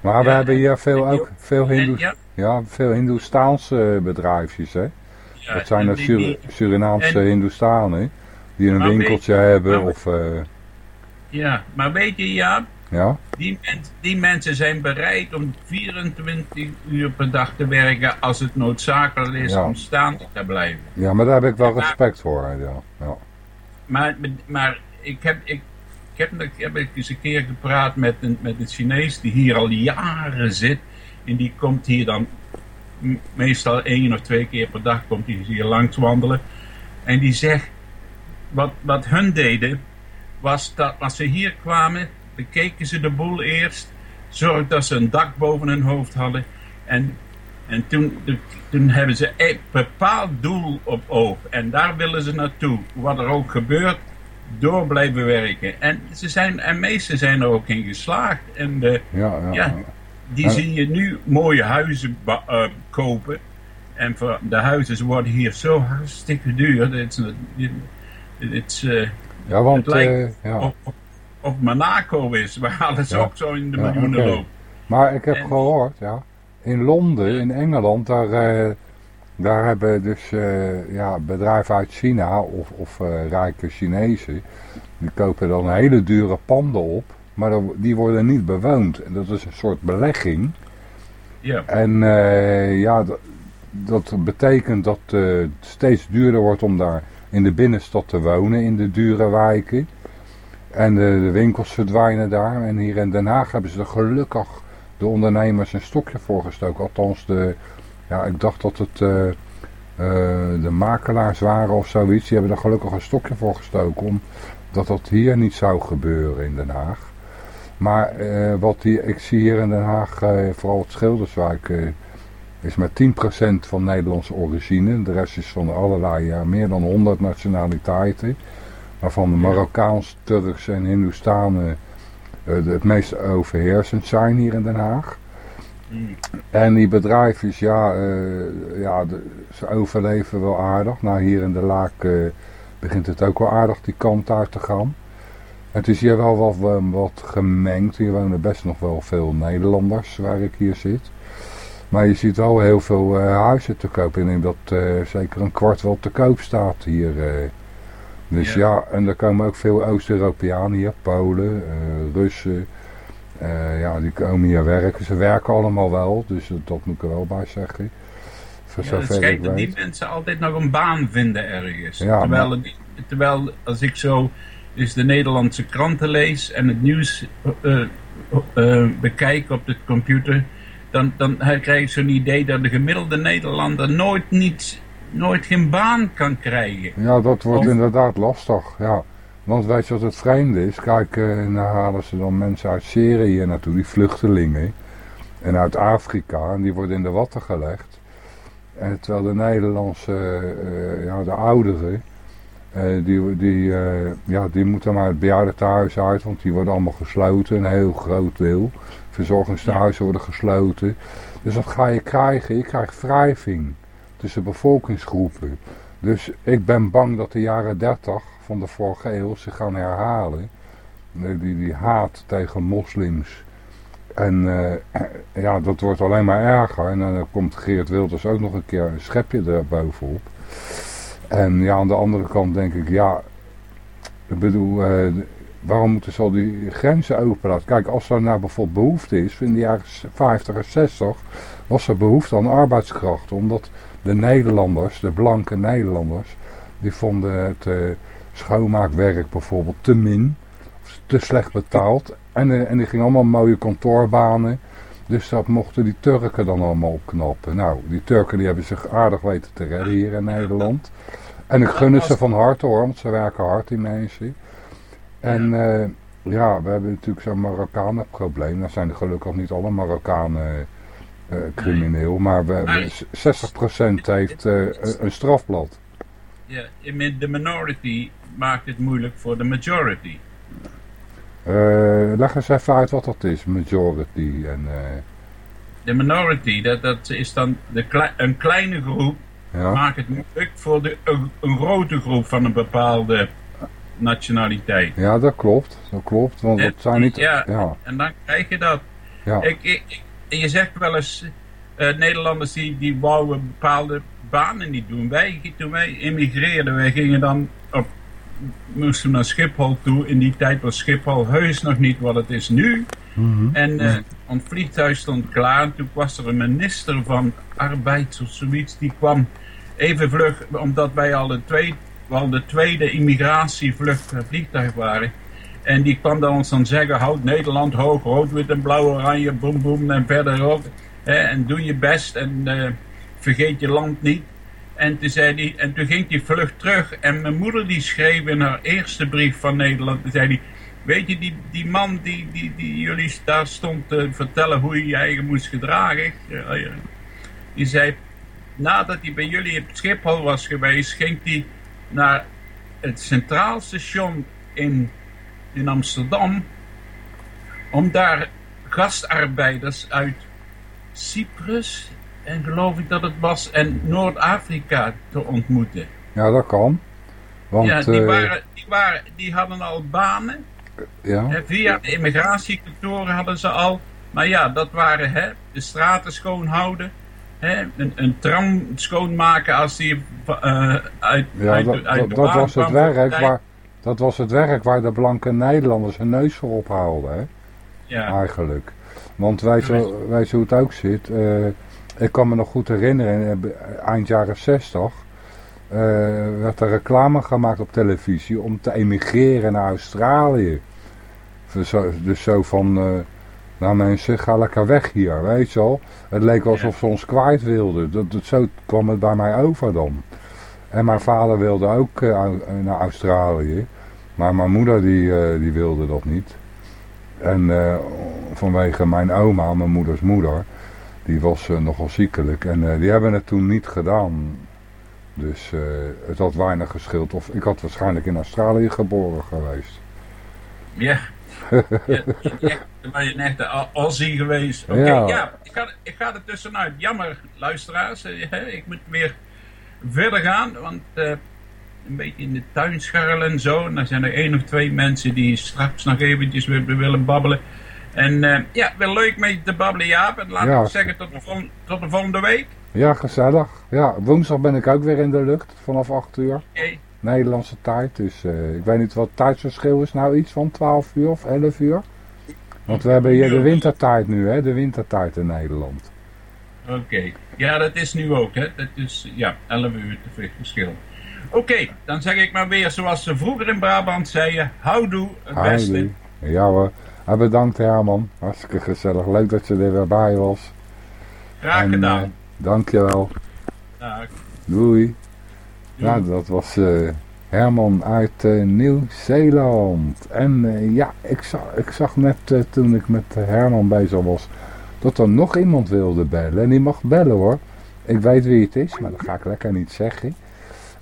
Maar we hebben hier veel, ook veel, Hindoe, ja. ja. veel Hindoestaanse bedrijfjes, hè? Ja, dat zijn de Sur Surinaamse en, Hindoestanen, die een winkeltje hebben of... Uh, ja, maar weet je, ja, ja? Die, die mensen zijn bereid om 24 uur per dag te werken als het noodzakelijk is om staande te blijven. Ja, maar daar heb ik wel respect voor. Ja. ja. Maar, maar ik heb, ik, ik heb, ik heb eens een keer gepraat met een, met een Chinees die hier al jaren zit. En die komt hier dan meestal één of twee keer per dag komt hij hier langs wandelen. En die zegt, wat, wat hun deden, was dat als ze hier kwamen, bekeken ze de boel eerst. Zorg dat ze een dak boven hun hoofd hadden. En, en toen, toen hebben ze een bepaald doel op oog. En daar willen ze naartoe. Wat er ook gebeurt, door blijven werken. En, ze zijn, en meesten zijn er ook in geslaagd. En de, ja, ja, ja. die zie je nu mooie huizen uh, kopen. En voor de huizen worden hier zo hartstikke duur. Het is, uh, ja, want, het lijkt uh, ja. op, of Monaco is, waar alles ook zo in de miljoenen loopt. Maar ik heb gehoord, ja, in Londen, in Engeland, daar, uh, daar hebben dus uh, ja, bedrijven uit China of, of uh, rijke Chinezen, die kopen dan hele dure panden op, maar die worden niet bewoond. En dat is een soort belegging. Ja. En ja, dat, dat, betekent dat het steeds duurder wordt om daar in de binnenstad te wonen, in de dure wijken. En de, winkels verdwijnen daar. En hier in Den Haag hebben ze er gelukkig de ondernemers een stokje voor gestoken. Althans, de, ja, ik dacht dat het uh, uh, de makelaars waren of zoiets. Die hebben er gelukkig een stokje voor gestoken. Omdat dat hier niet zou gebeuren in Den Haag. Maar uh, wat die, ik zie hier in Den Haag, vooral het Schilderswijk, is maar 10% van Nederlandse origine. De rest is van allerlei, meer dan 100 nationaliteiten waarvan de Marokkaans, Turks en Hindoestanen uh, het meest overheersend zijn hier in Den Haag. Mm. En die bedrijfjes, ja, uh, ja de, ze overleven wel aardig. Nou, hier in de Laak uh, begint het ook wel aardig die kant uit te gaan. Het is hier wel wat, wat gemengd. Hier wonen best nog wel veel Nederlanders waar ik hier zit. Maar je ziet wel heel veel huizen te koop. En ik denk dat zeker een kwart wel te koop staat hier. Dus ja. ja, en er komen ook veel Oost-Europeanen hier, Polen, Russen. ja, die komen hier werken. Ze werken allemaal wel, dus dat moet ik er wel bij zeggen. Voor ja, het schijnt dat die mensen altijd nog een baan vinden ergens. terwijl, terwijl als ik zo dus de Nederlandse kranten lees en het nieuws uh, uh, bekijk op de computer, dan, dan krijg ik zo'n idee dat de gemiddelde Nederlander nooit, niet, nooit geen baan kan krijgen. Ja, dat wordt inderdaad lastig, ja. Want weet je wat het vreemde is? Kijk, uh, dan halen ze dan mensen uit Syrië naartoe, die vluchtelingen. En uit Afrika, en die worden in de watten gelegd. En terwijl de Nederlandse, uh, ja, de ouderen, uh, die, die, uh, ja, die moeten maar het bejaardentehuis uit, want die worden allemaal gesloten, een heel groot deel. Verzorgingstehuizen worden gesloten. Dus wat ga je krijgen? Je krijgt wrijving tussen bevolkingsgroepen. Dus ik ben bang dat de jaren 30 van de vorige eeuw zich gaan herhalen. Die, die haat tegen moslims en uh, ja, dat wordt alleen maar erger. En dan komt Geert Wilders ook nog een keer een schepje er bovenop. En ja, aan de andere kant denk ik, ja, ik bedoel, uh, waarom moeten ze al die grenzen open laten? Kijk, als er nou bijvoorbeeld behoefte is, in de jaren 50 en 60, was er behoefte aan arbeidskrachten. Omdat de Nederlanders, de blanke Nederlanders, die vonden het uh, schoonmaakwerk bijvoorbeeld te min, te slecht betaald. En, eh, en die gingen allemaal mooie kantoorbanen. Dus dat mochten die Turken dan allemaal opknappen. Nou, die Turken die hebben zich aardig weten te redden hier in Nederland. En ik gun ze van harte hoor, want ze werken hard die mensen. En uh, ja, we hebben natuurlijk zo'n Marokkanen probleem. Dan zijn er gelukkig niet alle Marokkanen crimineel. Maar we, 60% heeft uh, een strafblad. Ja, de minority maakt het moeilijk voor de majority. Uh, leg eens even uit wat dat is, majority. En, uh... De minority, dat, dat is dan de een kleine groep, ja. maakt het moeilijk voor de, een, grote groep van een bepaalde nationaliteit. Ja, dat klopt. Dat klopt, want het zijn niet... Ja, ja, en dan krijg je dat. Ja. Ik, ik, je zegt wel eens, uh, Nederlanders die, die wouden bepaalde banen niet doen. Wij, toen wij immigreerden, wij gingen dan op moesten naar Schiphol toe. In die tijd was Schiphol heus nog niet wat het is nu. Mhm. En uh, ons vliegtuig stond klaar. En toen was er een minister van Arbeid of zoiets. Die kwam even vlug, omdat wij al de, tweede, al de tweede immigratievlucht vliegtuig waren. En die kwam dan ons zeggen, houd Nederland hoog, rood, wit en blauw, oranje, boem, boem en verder ook. Hè, en doe je best en uh, vergeet je land niet. En toen, zei die, en toen ging die vlucht terug. En mijn moeder die schreef in haar eerste brief van Nederland. Toen zei die, weet je, die, die man die, die, die jullie daar stond te vertellen hoe je je eigen moest gedragen. Die zei, nadat hij bij jullie op Schiphol was geweest, ging hij naar het Centraal Station in, in Amsterdam. Om daar gastarbeiders uit Cyprus en geloof ik dat het was, en Noord-Afrika te ontmoeten. Ja, dat kan. Want, ja, die, eh, waren, die, waren, die hadden al banen. Ja. Via de immigratiekantoren hadden ze al. Maar ja, dat waren hè, de straten schoonhouden. Hè, een, een tram schoonmaken als die uh, uit, ja, uit, dat, uit de dat was het werk waar, Dat was het werk waar de blanke Nederlanders hun neus voor ophaalden. Hè? Ja. Eigenlijk. Want wij zo, wij zo het ook zit... Uh, ik kan me nog goed herinneren, eh, eind jaren 60 uh, werd er reclame gemaakt op televisie om te emigreren naar Australië. Dus, dus zo van, uh, nou mensen, ga lekker weg hier, weet je wel. Het leek alsof ze ons kwijt wilden. Dat, dat, zo kwam het bij mij over dan. En mijn vader wilde ook uh, naar Australië. Maar mijn moeder die, die wilde dat niet. En vanwege mijn oma, mijn moeders moeder die was nogal ziekelijk. En die hebben het toen niet gedaan. Dus uh, het had weinig geschild. Of ik had waarschijnlijk in Australië geboren geweest. Ja. [laughs] ja, ja dan ben je een echte Aussie geweest. Oké, ja. ja, ik, ga, ik ga er tussenuit. Jammer, luisteraars. ik moet weer verder gaan. Want een beetje in de tuin scharrelen en zo. En dan zijn er één of twee mensen die straks nog eventjes willen babbelen. En uh, ja, wel leuk mee te babbelen Jaap. En laten Ja. we zeggen tot de, tot de volgende week. Ja, gezellig. Ja, woensdag ben ik ook weer in de lucht vanaf 8 uur. Nederlandse tijd. Dus eh, ik weet niet wat tijdsverschil is nou. Iets van 12 uur of 11 uur. Want we hebben hier de wintertijd nu, hè. De wintertijd in Nederland. Oké. Ja, dat is nu ook, hè. Dat is, ja, 11 uur te verschil. Oké, dan zeg ik maar weer zoals ze vroeger in Brabant zeiden. Houdoe, het beste. Ja hoor. Ah, bedankt Herman. Hartstikke gezellig. Leuk dat je er weer bij was. Graag En, gedaan. eh, dankjewel. Dag. Doei. Ja, dat was eh, Herman uit eh, Nieuw-Zeeland. En ja, ik zag, ik zag net toen ik met Herman bezig was, dat er nog iemand wilde bellen. En die mag bellen hoor. Ik weet wie het is, maar dat ga ik lekker niet zeggen.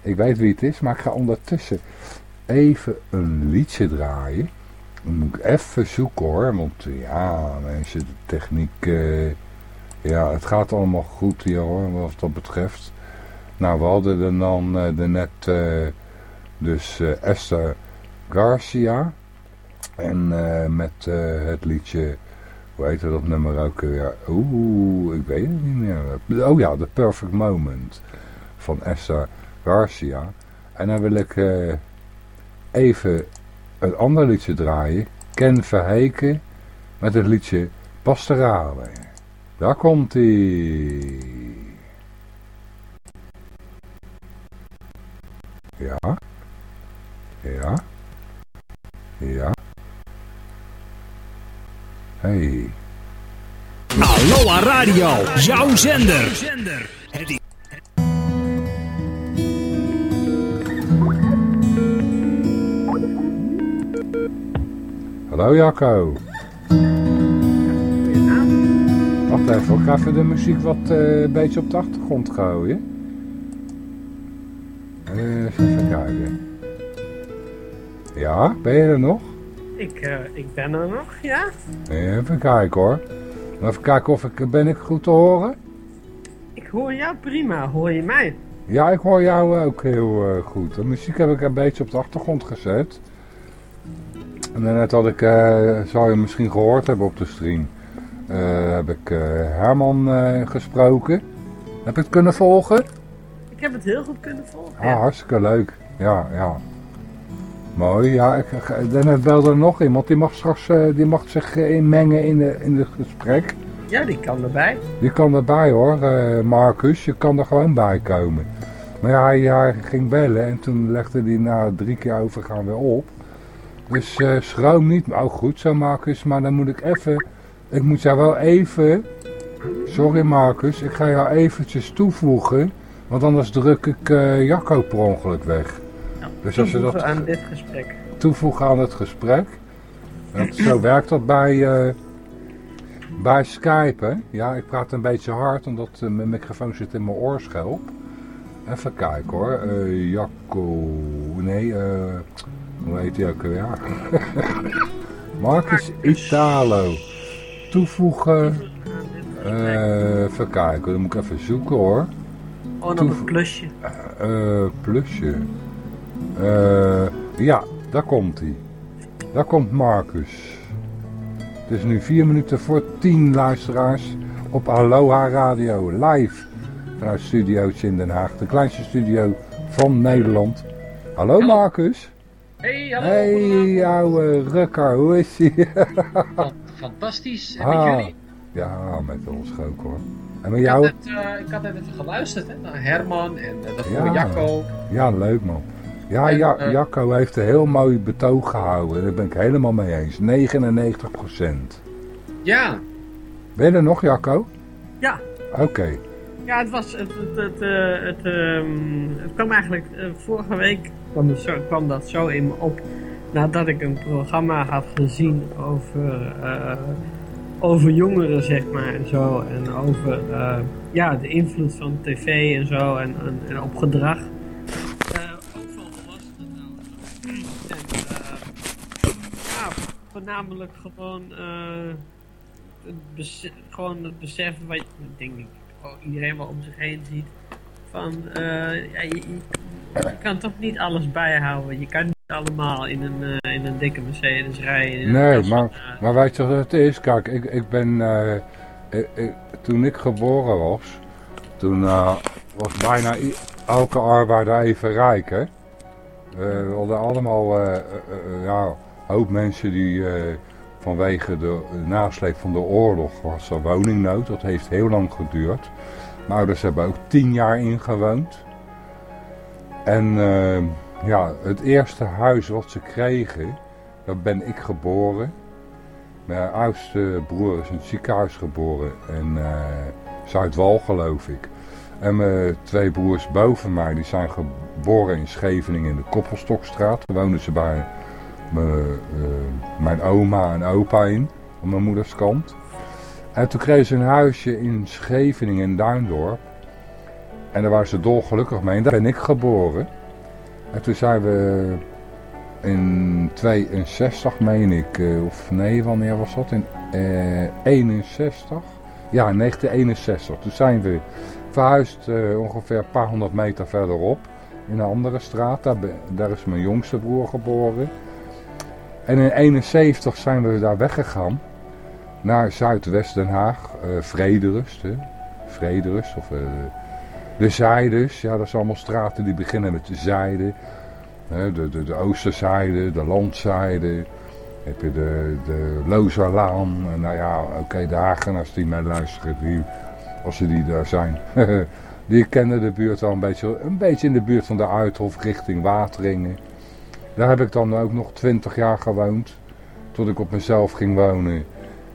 Ik weet wie het is, maar ik ga ondertussen even een liedje draaien. Dan moet ik even zoeken hoor, want eh, ja, mensen, de techniek, eh, ja, het gaat allemaal goed hier hoor, wat dat betreft. Nou, we hadden dan eh, er net eh, dus eh, Esther Garcia. En eh, met eh, het liedje, hoe heette dat nummer ook weer? Oeh, ik weet het niet meer. Oh ja, The Perfect Moment van Esther Garcia. En dan wil ik eh, even een ander liedje draaien. Ken Verheken met het liedje Pastorale. Daar komt ie. Ja. Ja. Ja. Hey. Aloha Radio, jouw zender. Hallo Jacco. Wacht even, ik ga even de muziek wat eh, een beetje op de achtergrond gooien. Eh, even kijken. Ja, ben je er nog? Ik, eh, ik ben er nog, ja? Even kijken hoor. Even kijken of ik, ben ik goed te horen? Ik hoor jou prima. Hoor je mij? Ja, ik hoor jou ook heel eh, goed. De muziek heb ik een beetje op de achtergrond gezet. En net had ik, eh, zou je misschien gehoord hebben op de stream, heb ik Herman gesproken. Heb je het kunnen volgen? Ik heb het heel goed kunnen volgen. Ah, hartstikke leuk. Ja, ja. Mooi. Ja, ik, daarnet belde er nog iemand. Die mag straks eh, die mag zich eh, inmengen in, de, in het gesprek. Ja, die kan erbij. Die kan erbij hoor, eh, Marcus. Je kan er gewoon bij komen. Maar ja, hij, hij ging bellen en toen legde hij na drie keer overgaan weer op. Dus schroom niet. Oh goed zo Marcus, maar dan moet ik even... Ik moet jou wel even... Sorry Marcus, ik ga jou eventjes toevoegen. Want anders druk ik Jacco per ongeluk weg. Dus als je dat Toevoegen aan dit gesprek. toevoegen aan het gesprek. Zo [clears throat] werkt dat bij, eh, bij Skype. Hè? Ja, ik praat een beetje hard omdat eh, mijn microfoon zit in mijn oorschelp. Even kijken hoor. Eh Jacco. Nee, eh hoe heet hij ook weer? Ja. [laughs] Marcus Italo. Toevoegen. Even kijken, dan moet ik even zoeken hoor. Oh, nog toevo- een plusje. Eh, plusje. Eh, ja, daar komt hij. Daar komt Marcus. Het is nu vier minuten voor tien luisteraars op Aloha Radio live vanuit studiootje in Den Haag, de kleinste studio van Nederland. Hallo Marcus. Hey, hallo. Hey ouwe rukker, hoe is ie? Fan- Fantastisch. En met Ah, jullie? ja, met ons ook hoor. En met Ik had, net, eh, ik had net even geluisterd hè, naar Herman en uh, daarvoor Ja. Jacco. Ja, leuk man. Ja, En, ja eh, Jacco heeft een heel mooi betoog gehouden. Daar ben ik helemaal mee eens. 99% Ja, Ben je er nog, Jacco? Ja. Oké. Ja, het was... Het, het, het, eh, het, ehm, het kwam eigenlijk... eh, vorige week kwam, zo, kwam dat zo in me op. Nadat ik een programma had gezien over... over jongeren, zeg maar, en zo. En over ja, de invloed van tv en zo. En, en, en op gedrag. Voornamelijk gewoon... eh, het bes- gewoon het beseffen wat je, denk ik, iedereen wel om zich heen ziet. Van, eh, ja, je, je- je kan toch niet alles bijhouden. Je kan allemaal in een, uh, in een dikke Mercedes rijden. Nee, maar, maar weet je wat het is? Kijk, ik, ik ben, ik, ik, toen ik geboren was, toen was bijna elke arbeider even rijk, hè. we hadden allemaal, ja, hoop mensen die vanwege de nasleep van de oorlog was er woningnood. Dat heeft heel lang geduurd. Mijn ouders hebben ook tien jaar ingewoond. En ja, het eerste huis wat ze kregen, daar ben ik geboren. Mijn oudste broer is in het ziekenhuis geboren in uh, Zuidwal geloof ik. En mijn twee broers boven mij, die zijn geboren in Scheveningen in de Koppelstokstraat. Daar woonden ze bij mijn, uh, mijn oma en opa in, op mijn moeders kant. En toen kregen ze een huisje in Scheveningen in Duindorp. En daar waren ze dolgelukkig mee. En daar ben ik geboren. En toen zijn we in 62, meen ik, eh, of nee, wanneer was dat? In uh, 61? Ja, 1961. Toen zijn we verhuisd uh, ongeveer een paar honderd meter verderop. In een andere straat. Daar, daar is mijn jongste broer geboren. En in 71 zijn we daar weggegaan. Naar Zuidwest Den Haag. Uh, Vrederust. Hè? Vrederust. Of de Zijdes, ja, dat zijn allemaal straten die beginnen met de Zijde. De, de, de Oosterzijde, de Landzijde. Heb je de, de. Nou ja, oké, de Hagenaars die mij luisteren, die, als ze die daar zijn. [laughs] die kennen de buurt al een beetje, een beetje in de buurt van de Uithof richting Wateringen. Daar heb ik dan ook nog twintig jaar gewoond. Tot ik op mezelf ging wonen.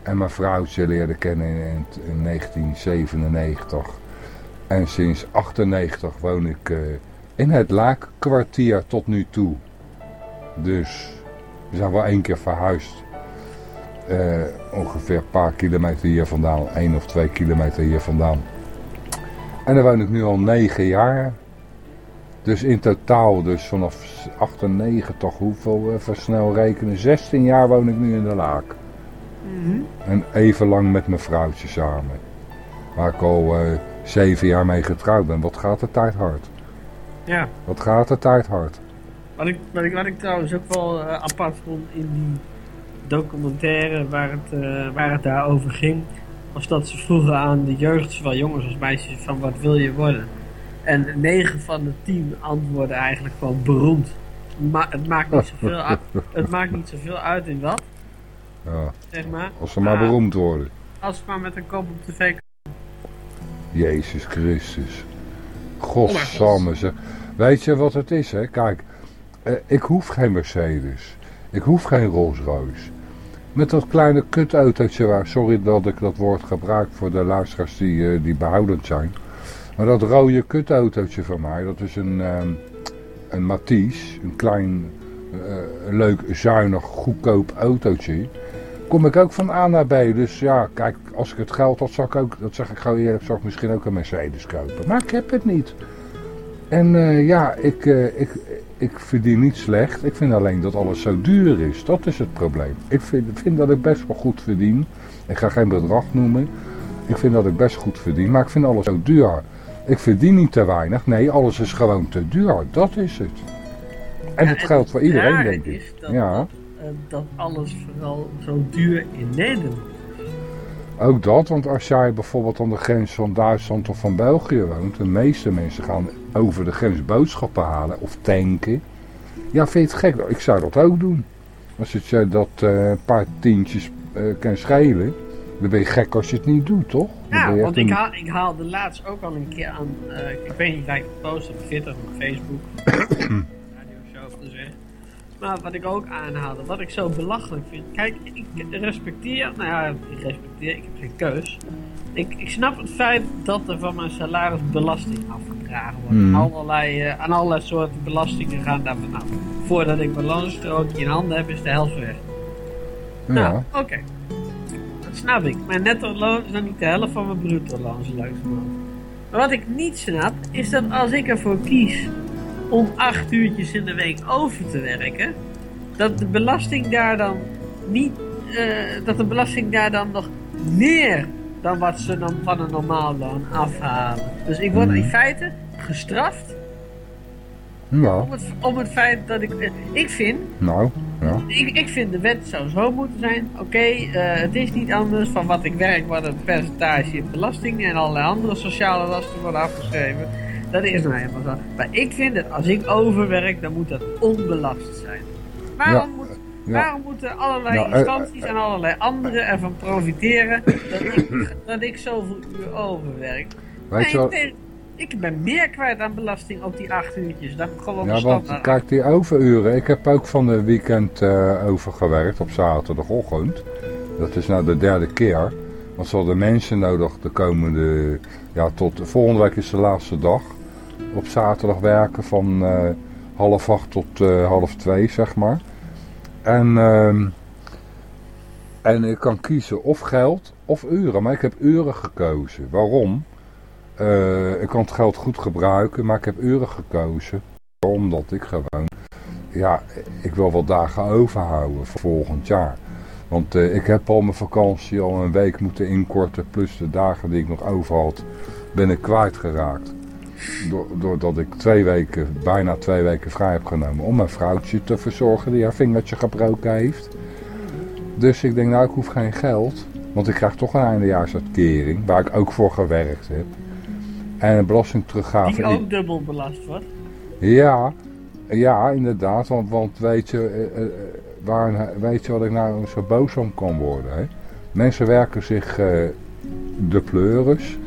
En mijn vrouwtje leerde kennen in, in 1997. En sinds 98 woon ik uh, in het Laakkwartier tot nu toe. Dus we zijn wel één keer verhuisd. Uh, ongeveer een paar kilometer hier vandaan. één of twee kilometer hier vandaan. En daar woon ik nu al negen jaar. Dus in totaal, dus vanaf 98, hoeveel even snel rekenen? 16 jaar woon ik nu in de Laak. Mm -hmm. En even lang met mijn vrouwtje samen. Waar ik al... Uh, zeven jaar mee getrouwd ben. Wat gaat de tijd hard? Ja. Wat gaat de tijd hard? Wat ik, wat ik, wat ik trouwens ook wel uh, apart vond in die documentaire waar het, uh, waar het daarover ging, was dat ze vroegen aan de jeugd, zowel jongens als meisjes, van wat wil je worden? En 9 van de 10 antwoorden eigenlijk gewoon beroemd. Maar het maakt niet zoveel uit, [laughs] het maakt niet zoveel uit in wat. Ja. Zeg maar. Als ze maar beroemd worden. Als ze maar met een kop op tv Jezus Christus. Godsamme zeg. Weet je wat het is hè? Kijk, eh, ik hoef geen Mercedes. Ik hoef geen Rolls Royce. Met dat kleine kutautootje waar, sorry dat ik dat woord gebruik voor de luisteraars die, uh, die behoudend zijn. Maar dat rode kutautootje van mij, dat is een, um, een Matisse. Een klein, uh, leuk, zuinig, goedkoop autootje kom ik ook van A naar B. Dus ja, kijk, als ik het geld had, zou ik ook, dat zeg ik gauw eerlijk, zou ik misschien ook een Mercedes kopen. Maar ik heb het niet. En uh, ja, ik, uh, ik, ik verdien niet slecht. Ik vind alleen dat alles zo duur is. Dat is het probleem. Ik vind, vind dat ik best wel goed verdien. Ik ga geen bedrag noemen. Ik vind dat ik best goed verdien. Maar ik vind alles zo duur. Ik verdien niet te weinig. Nee, alles is gewoon te duur. Dat is het. En ja, het geldt voor iedereen, denk ik. ja. Eh, dat alles vooral zo duur in Nederland ook dat, want als jij bijvoorbeeld aan de grens van Duitsland of van België woont, de meeste mensen gaan over de grens boodschappen halen of tanken. Ja, vind je het gek? Ik zou dat ook doen. Als het je dat uh, een paar tientjes uh, kan schelen, dan ben je gek als je het niet doet, toch? Ja, want ik, haal, ik haalde laatst ook al een keer aan, uh, ik weet niet, ik post op Twitter of op Facebook. [coughs] Maar wat ik ook aanhaalde, wat ik zo belachelijk vind. Kijk, ik respecteer, nou ja, ik respecteer, ik heb geen keus. Ik, ik snap het feit dat er van mijn salaris belasting afgedragen wordt. Mm. Allerlei, uh, aan allerlei soorten belastingen gaan daar vanaf. Voordat ik mijn loonstrookje in handen heb, is de helft weg. Ja. Nou, oké. Okay. Snap ik. Mijn netto loon is dan niet de helft van mijn bruto loon, zo Maar wat ik niet snap, is dat als ik ervoor kies om acht uurtjes in de week over te werken, dat de belasting daar dan niet, uh, dat de belasting daar dan nog meer dan wat ze dan van een normaal loon afhalen. Dus ik word in feite gestraft Om het, om het feit dat ik... eh, ik vind, nou, ja. ik, ik vind de wet zou zo moeten zijn. Oké, eh, het is niet anders van wat ik werk, wat een percentage belasting en allerlei andere sociale lasten worden afgeschreven. Dat is nou helemaal zo. Maar ik vind dat als ik overwerk, dan moet dat onbelast zijn. Waarom, moet, ja. waarom moeten allerlei Nou, eh, instanties en allerlei anderen ervan profiteren dat ik, [coughs] dat ik zoveel uur overwerk? Weet je Nee, wel, nee, ik ben meer kwijt aan belasting op die acht uurtjes dan gewoon ja, want standaard. kijk, die overuren, ik heb ook van de weekend eh, overgewerkt op zaterdagochtend. Dat is nou de derde keer. Want ze hadden mensen nodig de komende, ja tot, volgende week is de laatste dag. Op zaterdag werken van eh, half acht tot eh, half twee, zeg maar. En, ehm, en ik kan kiezen of geld of uren, maar ik heb uren gekozen. Waarom? Eh, ik kan het geld goed gebruiken, maar ik heb uren gekozen. Omdat ik gewoon, ja, ik wil wel dagen overhouden voor volgend jaar. Want eh, ik heb al mijn vakantie al een week moeten inkorten, plus de dagen die ik nog over had, ben ik kwijtgeraakt. Door- Doordat ik twee weken, bijna twee weken vrij heb genomen om mijn vrouwtje te verzorgen die haar vingertje gebroken heeft. Dus ik denk, nou ik hoef geen geld, want ik krijg toch een eindejaarsuitkering, waar ik ook voor gewerkt heb. En een belastingteruggave. Die ook dubbel belast wordt. Ja, ja, inderdaad. Want, want weet, je, eh, waar, weet je wat ik nou zo boos om kan worden? Hè? Mensen werken zich de pleuris.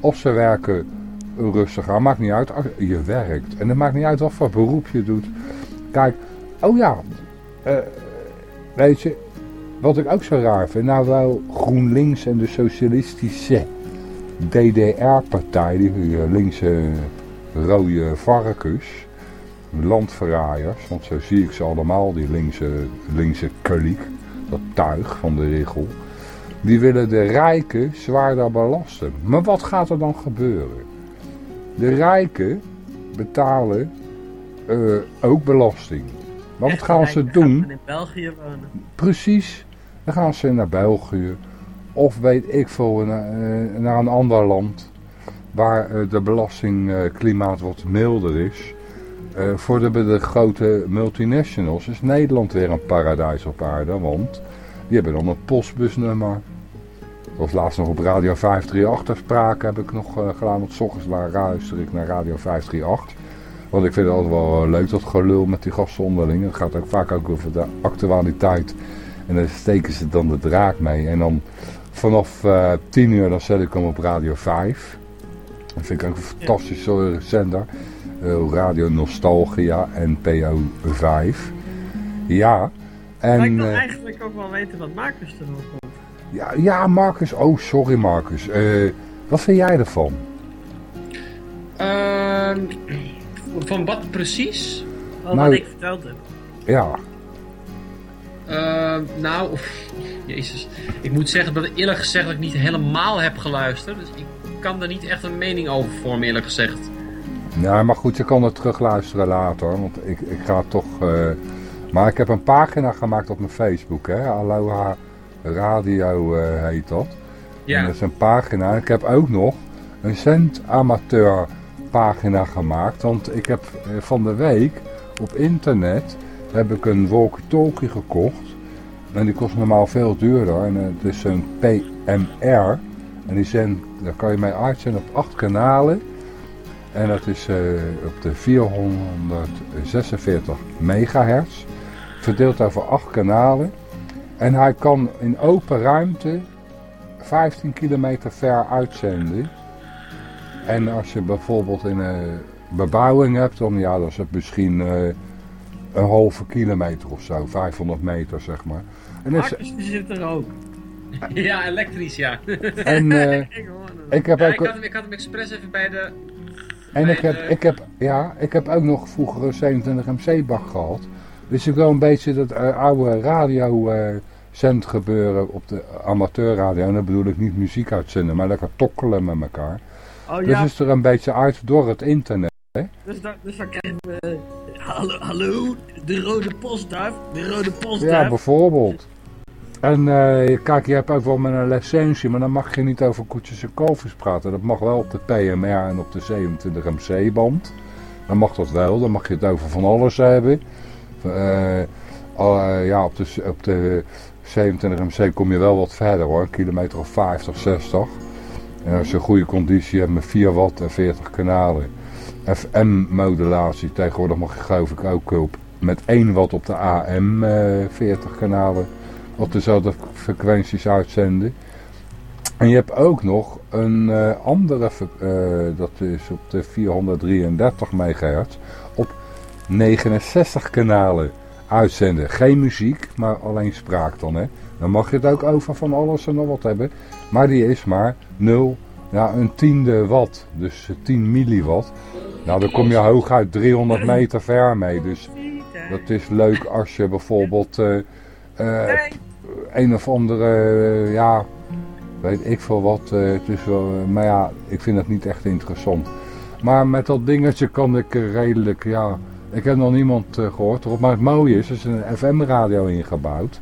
Of ze werken rustig aan. Maakt niet uit je werkt. En het maakt niet uit wat voor beroep je doet. Kijk, oh ja. weet je, wat ik ook zo raar vind. Nou wel GroenLinks en de socialistische DDR-partij. Die linkse rode varkens, landverraaiers, want zo zie ik ze allemaal, die linkse, linkse kliek, dat tuig van de regel. Die willen de rijken zwaarder belasten. Maar wat gaat er dan gebeuren? De rijken betalen eh, ook belasting. Maar wat gaan ze doen? in België wonen. Precies. Dan gaan ze naar België. Of weet ik veel, naar, eh, naar een ander land. Waar eh, de belastingklimaat wat milder is. Eh, voor de, grote multinationals is Nederland weer een paradijs op aarde. Want die hebben dan een postbusnummer. Zoals laatst nog op Radio 538 ter sprake heb ik nog gedaan. Want ochtends luister ik naar Radio 538. Want ik vind het altijd wel leuk dat gelul met die gasten onderling. Het gaat ook vaak ook over de actualiteit. En daar steken ze dan de draak mee. En dan vanaf eh 10 uur dan zet ik hem op Radio 5. Dat vind ik ook een fantastische zender. Eh, Radio Nostalgia en PO 5. Ja. maar ik En, wil eh, eigenlijk ook wel weten wat Marcus ervan komt. ja, ja, Marcus. Oh, sorry Marcus. Eh, wat vind jij ervan? Ehm, van wat precies? Nou, wat ik verteld heb. Ja, Ehm, nou, jezus. Ik moet zeggen dat ik eerlijk gezegd dat ik niet helemaal heb geluisterd. Dus ik kan er niet echt een mening over vormen, eerlijk gezegd. Ja, maar goed, je kan het terugluisteren later. Want ik, ik ga toch... eh, Maar ik heb een pagina gemaakt op mijn Facebook. Hè? Aloha Radio eh, heet dat. En Ja, dat is een pagina. Ik heb ook nog een centamateur pagina gemaakt. Want ik heb eh, van de week op internet heb ik een walkie-talkie gekocht. En die kost normaal veel duurder. En eh, het is een PMR. En die zijn, daar kan je mee uitzenden op acht kanalen. En dat is eh, op de 446 megahertz. Verdeeld over acht kanalen. En hij kan in open ruimte 15 kilometer ver uitzenden. En als je bijvoorbeeld in een bebouwing hebt, dan ja, dan is het misschien eh, een halve kilometer of zo, 500 meter zeg maar. En, is, die zit er ook. [laughs] ja elektrisch, ja. en [laughs] eh, Ik heb Ja, ook... ik, had hem, ik had hem expres even bij de... En ik heb, ik, heb, ja, ik heb ook nog vroeger een 27 MC-bak gehad. Dus ik wil een beetje dat eh, oude radio eh zend gebeuren op de amateurradio. En dan bedoel ik niet muziek uitzenden, maar lekker tokkelen met elkaar. Oh Dus is er een beetje uit door het internet. dus, dan, dus dan krijgen we... hallo, hallo, de rode postduif, de rode Ja, postduif. bijvoorbeeld. En eh, kijk, je hebt ook wel met een licentie, maar dan mag je niet over koetjes en kalfjes praten. Dat mag wel op de PMR en op de 27 MC band. dan mag dat wel. Dan mag je het over van alles hebben. Eh, eh, ja, op de, op de 27 MC kom je wel wat verder hoor. Een kilometer of 50, 60. En als je een goede conditie hebt met 4 watt en 40 kanalen. FM-modulatie. Tegenwoordig mag je geloof ik ook op met 1 watt op de AM eh, 40 kanalen op dezelfde frequenties uitzenden. En je hebt ook nog een eh, andere, uh, dat is op de 433 megahertz, op 69 kanalen uitzenden. Geen muziek, maar alleen spraak dan. Hè. Dan mag je het ook over van alles en nog wat hebben. Maar die is maar 0, ja, een tiende watt, dus 10 milliwatt. Nou, dan kom je hooguit 300 meter ver mee. Dus dat is leuk als je bijvoorbeeld uh, uh, een of andere, uh, ja, weet ik veel wat. wel, maar ja, ik vind het niet echt interessant. Maar met dat dingetje kan ik redelijk, ja, ik heb nog niemand gehoord erop. Maar het mooie is, er is een FM-radio ingebouwd.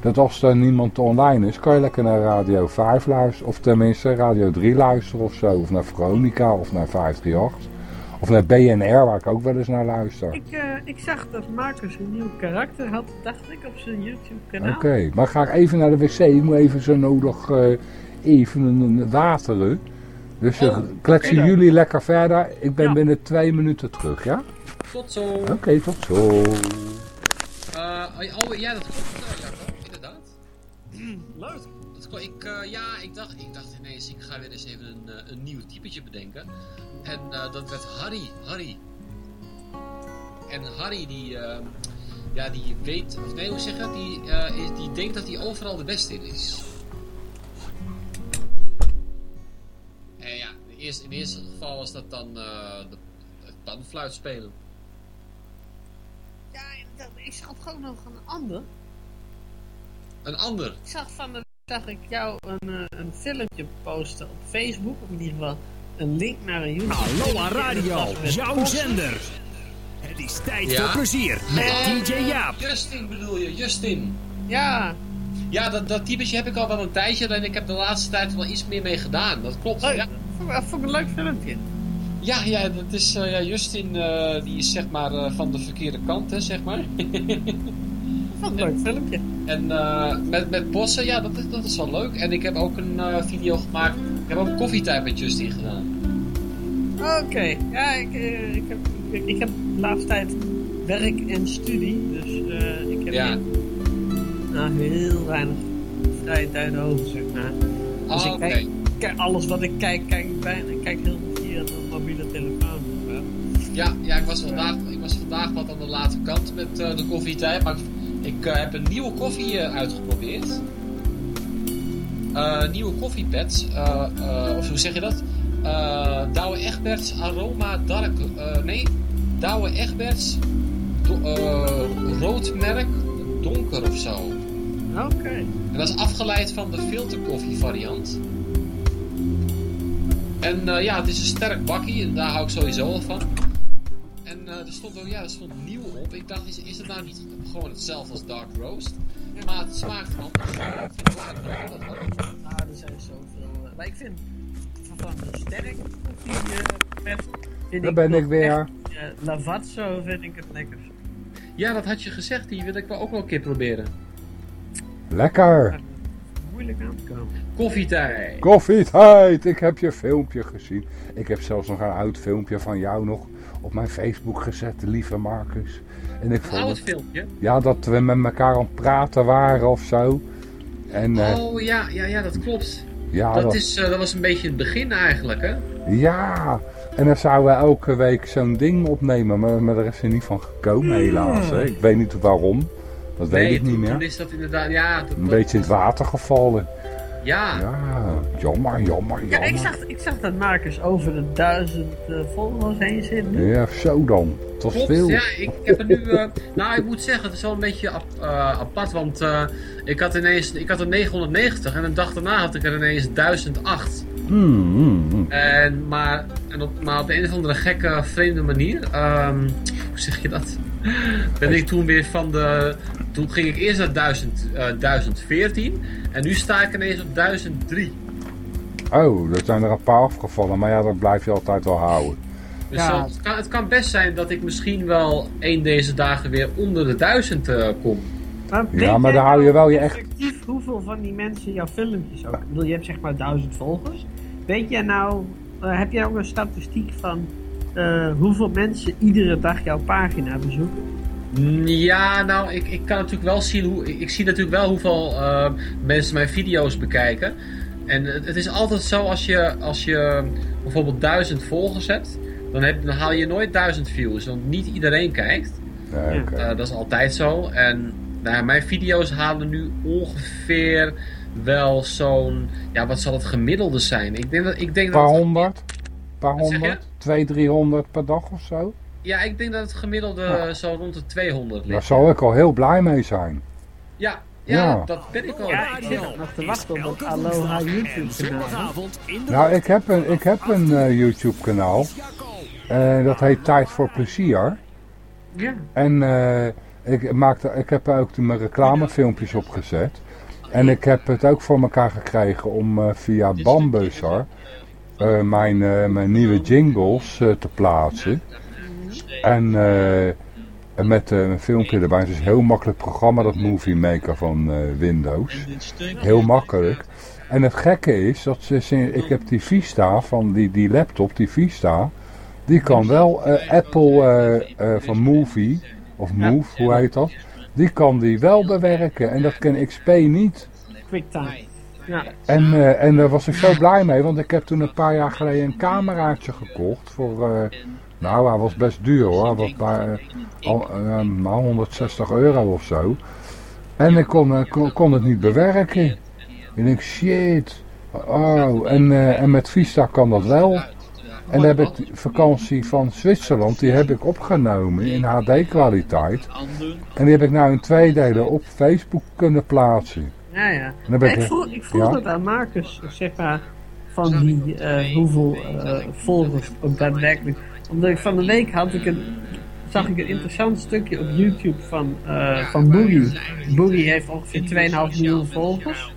Dat als er niemand online is, kan je lekker naar Radio 5 luisteren. Of tenminste Radio 3 luisteren of zo. Of naar Veronica of naar 538. Of naar BNR, waar ik ook wel eens naar luister. Ik, uh, ik zag dat Marcus een nieuw karakter had, dacht ik, op zijn YouTube kanaal. Oké, okay, maar ga ik even naar de wc. Ik moet even zo nodig uh, even een wateren. Dus uh, oh, kletsen okay jullie lekker verder. Ik ben ja. binnen twee minuten terug, ja? Tot zo. Oké, okay, tot zo. oh, ja, dat klopt. Ja, inderdaad. leuk. Ik, ja, ik dacht, ik dacht ineens, ik ga weer eens even een, een nieuw typetje bedenken. En uh, dat werd Harry. Harry. En Harry die, uh, ja, die weet, of nee, hoe zeg je die, is, die denkt dat hij overal de beste in is. En ja, in eerste, in eerste geval was dat dan de, het panfluit spelen. Ja, ik zag gewoon nog een ander. Een ander? Ik zag van de zag ik jou een, een filmpje posten op Facebook, of in ieder geval een link naar een YouTube. Aloha Radio, jouw zender. Het is tijd ja? voor plezier met DJ Jaap. Justin bedoel je, Justin. Ja. Ja, dat, dat typetje heb ik al wel een tijdje en ik heb de laatste tijd wel iets meer mee gedaan. Dat klopt. Oh, ja. Dat vond ik een leuk filmpje. Ja, ja, dat is, uh, ja Justin, uh, die is zeg maar uh, van de verkeerde kant, hè, zeg maar. [laughs] Wat een leuk filmpje. En met, met bossen, ja, dat, dat is wel leuk. En ik heb ook een video gemaakt ik heb ook koffietijd met Justin gedaan. Oké, okay. ja, ik, uh, ik, heb, ik, ik, heb de laatste tijd werk en studie, dus ik heb ja. nou, heel weinig vrije tijd over, zeg maar. Dus oh, ik kijk, kijk, alles wat ik kijk, kijk ik bijna. Ik kijk heel veel via een mobiele telefoon. Ja, ja ik, was vandaag, ik was vandaag wat aan de late kant met de koffietijd, maar ik heb een nieuwe koffie uitgeprobeerd. Uh, nieuwe koffiepads, uh, of hoe zeg je dat? Douwe Egberts Aroma Dark, nee, Douwe Egberts roodmerk donker of zo. Oké. Okay. En dat is afgeleid van de filterkoffie variant. En ja, het is een sterk bakkie en daar hou ik sowieso al van. En er stond ook, ja, er stond nieuw op. Ik dacht, is, is het nou niet gewoon hetzelfde als Dark Roast? Maar het smaakt anders. Ah, er zijn zoveel. Maar ik vind van de sterk koffie Daar ben ik weer. Echt, uh, Lavazzo vind ik het lekker. Ja, dat had je gezegd. Die wil ik wel ook wel een keer proberen. Lekker. Moeilijk aan te komen. Koffietijd. Koffietijd. Ik heb je filmpje gezien. Ik heb zelfs nog een oud filmpje van jou nog op mijn Facebook gezet, lieve Marcus. En ik vond oud filmpje? Ja, dat we met elkaar aan het praten waren of zo. En, oh uh, ja, ja, ja, dat klopt. Ja, dat, dat... Is, uh, dat was een beetje het begin eigenlijk, hè? Ja, en dan zouden we elke week zo'n ding opnemen, maar, maar daar is er niet van gekomen helaas. Hè? Ik weet niet waarom, dat nee, weet ik niet meer. toen is dat inderdaad, ja... Dat, een beetje in het water gevallen. Ja. Ja, jammer, jammer, jammer. Ja, ik zag, ik zag dat Marcus over de duizend uh, volgers heen zit. Ja, zo dan. Dat was veel. Ja, ik heb er nu... Uh, nou, ik moet zeggen, het is wel een beetje ap uh, apart, want ik, had ineens, ik had er 990 en een dag daarna had ik er ineens 1008. Hmm, hmm, hmm. En, maar, en op, maar op de een of andere gekke, vreemde manier, um, hoe zeg je dat? [laughs] Ben ik toen weer van de... Toen ging ik eerst naar 1000, 1014 en nu sta ik ineens op 1003. Oh, dat zijn er een paar afgevallen, maar ja, dat blijf je altijd wel houden. Dus Ja. het, kan, het kan best zijn dat ik misschien wel één deze dagen weer onder de duizend eh, kom. Maar Ja, maar dan hou je nou wel je echt... hoeveel van die mensen jouw filmpjes ook... Ik bedoel, je hebt zeg maar duizend volgers. Weet jij nou... eh, heb jij ook een statistiek van... eh, hoeveel mensen iedere dag jouw pagina bezoeken? Mm, Ja, nou, ik, ik kan natuurlijk wel zien hoe. Ik, ik zie natuurlijk wel hoeveel eh, mensen mijn video's bekijken. En het, het is altijd zo als je, als je bijvoorbeeld duizend volgers hebt, dan, heb, dan haal je nooit duizend views. Want niet iedereen kijkt. Eh, dat is altijd zo. En nou, ja, mijn video's halen nu ongeveer wel zo'n. Ja, wat zal het gemiddelde zijn? Ik denk dat. Ik denk Een paar dat honderd? Een paar honderd? Twee, driehonderd per dag of zo? Ja, ik denk dat het gemiddelde Ja. zo rond de 200 Daar ligt. zal ik al heel blij mee zijn. Ja, ja, Ja. dat ben ik. Ja, ik zit nog te wachten op dat Aloha woensdag en YouTube kanaal. Zondagavond in de Nou, ik heb een, ik heb een eh, YouTube kanaal. Jacco. dat heet Tijd voor Plezier. Ja. En eh, ik, maakte, ik heb er ook mijn reclamefilmpjes opgezet. En ik heb het ook voor elkaar gekregen om eh, via Bambusser eh, mijn, eh, mijn nieuwe jingles eh, te plaatsen. En eh, en met eh, een filmpje erbij. Het is een heel makkelijk programma, dat Movie Maker van eh, Windows. Heel makkelijk. En het gekke is, dat ze, ik heb die Vista van die, die laptop, die Vista, die kan wel Apple van Movie, of Move, hoe heet dat? Die kan die wel bewerken en dat kan XP niet. QuickTime. Ja. En, en daar was ik zo blij mee, want ik heb toen een paar jaar geleden een cameraatje gekocht voor, nou hij was best duur hoor, hij was bij, eh, al, eh, nou, 160 euro of zo. En ik kon, eh, kon, kon het niet bewerken. Ik denk, shit. Oh, en, eh, en met Vista kan dat wel. En dan heb ik de vakantie van Zwitserland, die heb ik opgenomen in HD-kwaliteit. En die heb ik nou in twee delen op Facebook kunnen plaatsen. Ja, ja. Ik ik, vroeg, ik vroeg Ja? dat aan Marcus, zeg maar, van die eh, hoeveel eh, volgers ook daadwerkelijk. Omdat ik van de week had ik een, zag ik een interessant stukje op YouTube van, eh van Boogie. Boogie heeft ongeveer 2,5 miljoen volgers,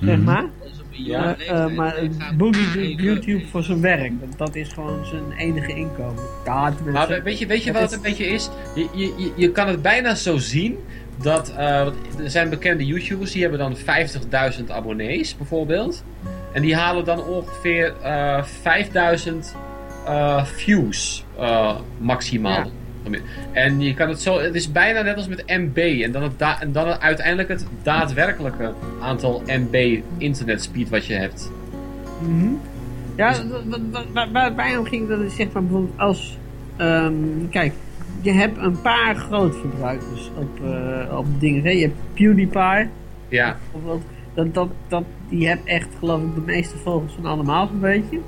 zeg Mhm. maar. Ja. Eh, eh, maar Boogie doet YouTube voor zijn werk. want Dat is gewoon zijn enige inkomen. Ja. Maar weet je, weet je Het wat is- het een beetje is? Je, je, je- kan het bijna zo zien dat eh, er zijn bekende YouTubers die hebben dan 50.000 abonnees bijvoorbeeld. En die halen dan ongeveer eh 5000 eh, views eh, maximaal. En je kan het zo, het is bijna net als met MB. En dan, het en dan het- uiteindelijk het daadwerkelijke aantal MB internetspeed wat je hebt. Mhm. Ja, wat- waar, waar, waarom ging dat zeg maar bijvoorbeeld als... ehm, kijk, je hebt een paar grootverbruikers op, eh, op dingen. Hè? Je hebt PewDiePie, Ja, bijvoorbeeld. Dat, dat, dat, die heeft echt, geloof ik, de meeste volgers van allemaal een beetje.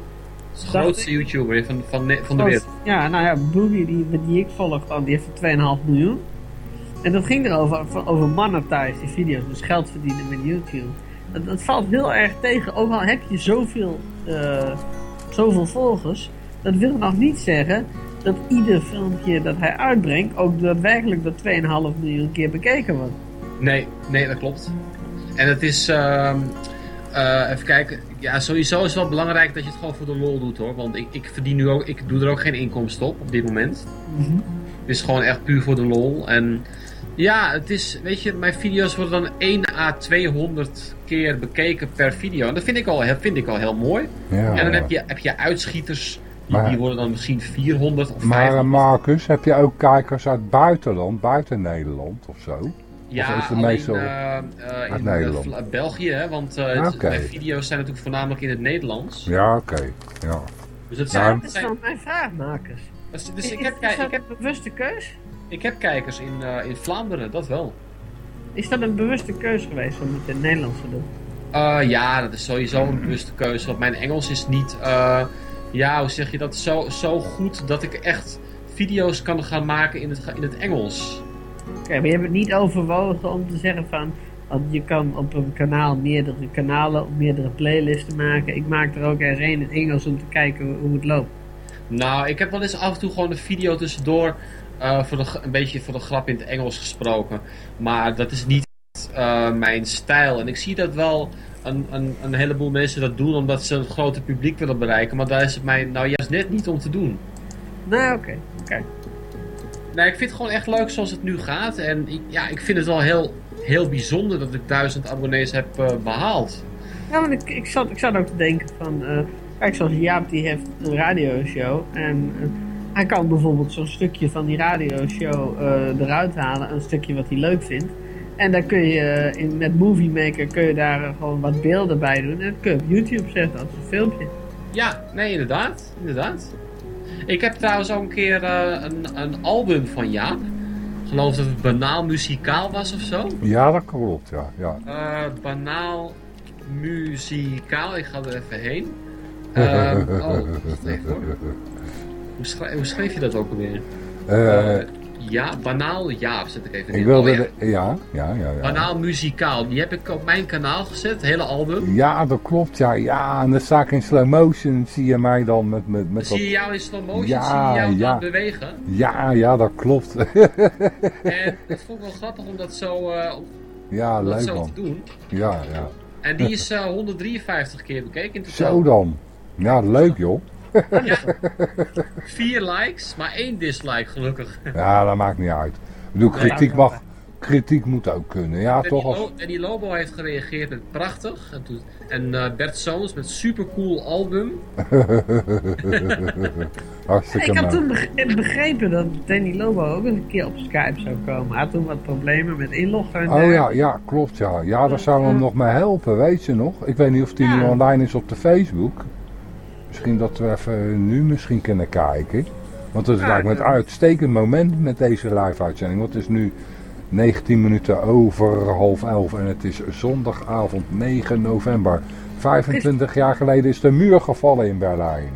De grootste YouTuber van, van, ne- van de wereld. Ja, nou ja, Boogie, die, die ik volg, dan, die heeft er 2,5 miljoen. En dat ging erover, over monetize die video's, dus geld verdienen met YouTube. Dat, dat valt heel erg tegen, ook al heb je zoveel, eh, zoveel volgers, dat wil nog niet zeggen dat ieder filmpje dat hij uitbrengt ook daadwerkelijk door 2,5 miljoen keer bekeken wordt. Nee, nee, dat klopt. En het is, eh, even kijken, ja, sowieso is het wel belangrijk dat je het gewoon voor de lol doet hoor. Want ik, ik verdien nu ook, ik doe er ook geen inkomsten op op dit moment. Het is gewoon echt puur voor de lol. En ja, het is, weet je, mijn video's worden dan 1 à 200 keer bekeken per video. En dat vind ik al, heel- vind ik al heel mooi. Ja, en dan ja. heb je, heb je uitschieters, die, Maar- die worden dan misschien 400 of Maar eh, 500. Marcus, heb je ook kijkers uit buitenland, buiten Nederland of zo? Ja, Of is het alleen meestal eh, eh, in uit eh, Nederland? België, hè, want eh, het- mijn video's zijn natuurlijk voornamelijk in het Nederlands. Ja, oké. Ja. Dus het zijn, Dat is zijn- mijn vraag, Marcus. dus, dus Is, ik, heb, is dat ik, heb, een bewuste keus? ik heb kijkers in, eh, in Vlaanderen, dat wel. Is dat een bewuste keus geweest om het in het Nederlands te doen? Eh, ja, dat is sowieso een bewuste keuze. Want mijn Engels is niet, eh, ja, hoe zeg je dat, zo, zo goed dat ik echt video's kan gaan maken in het, in het Engels. Oké, maar je hebt het niet overwogen om te zeggen van... Want je kan op een kanaal meerdere kanalen of meerdere playlisten maken. Ik maak er ook er één in het Engels om te kijken hoe het loopt. Nou, ik heb wel eens af en toe gewoon een video tussendoor, eh, voor de, een beetje voor de grap in het Engels gesproken. Maar dat is niet eh, mijn stijl. En ik zie dat wel een, een, een heleboel mensen dat doen omdat ze een groter publiek willen bereiken. Maar daar is het mij nou juist net niet om te doen. Nee, oké. oké. Nee, ik vind het gewoon echt leuk zoals het nu gaat. En ik, ja, ik vind het wel heel, heel bijzonder dat ik duizend abonnees heb eh, behaald. Ja, want ik, ik, zat, ik zat ook te denken van... eh, kijk, zoals Jaap, die heeft een radioshow. En eh, hij kan bijvoorbeeld zo'n stukje van die radioshow eruit halen. Een stukje wat hij leuk vindt. En dan kun je in, met Movie Maker kun je daar gewoon wat beelden bij doen. En dat kun je op YouTube zetten als een filmpje. Ja, nee, inderdaad. Inderdaad. Ik heb trouwens ook een keer eh, een, een album van Jaap. Ik geloof dat het banaal muzikaal was of zo. Ja, dat klopt, ja. ja. Eh, banaal muzikaal. Ik ga er even heen. [laughs] Ehm, oh, wacht even hoor. Hoe, schrij- hoe schreef je dat ook alweer? Eh, Eh, ja, banaal Jaap zet ik even ik in. wilde... Oh, ja. de- ja, ja, ja. ja. Banaal muzikaal. Die heb ik op mijn kanaal gezet, het hele album. Ja, dat klopt, ja. Ja, en dan sta ik in slow motion, zie je mij dan met, met, Dan met zie je dat... jou in slow motion, Ja, zie je jou ja. het bewegen. Ja, ja, dat klopt. [laughs] En het vond ik wel grappig om dat zo, eh, om ja, dat leuk zo man. te doen. Ja, ja. En die is eh, 153 keer bekeken in totaal. Zo dan. Ja, leuk joh. Ja. Vier likes, maar één dislike gelukkig. Ja, dat maakt niet uit. Ik bedoel, kritiek mag... Kritiek moet ook kunnen. Ja, En toch die, als... Lo- en die Lobo heeft gereageerd met prachtig. En, toen, en eh, Bert Soons met supercool album. [laughs] Hartstikke Ik had toen beg- begrepen dat Danny Lobo ook eens een keer op Skype zou komen. Hij had toen wat problemen met inloggen. en Oh ja, ja, klopt ja. Ja, daar zou hem nog mee helpen, weet je nog? Ik weet niet of die Ja. nu online is op de Facebook. Misschien dat we even nu misschien kunnen kijken. Want het lijkt me het ja. uitstekend moment met deze live uitzending. Want het is nu 19 minuten over half 11 en het is zondagavond 9 november. 25 jaar geleden is de muur gevallen in Berlijn.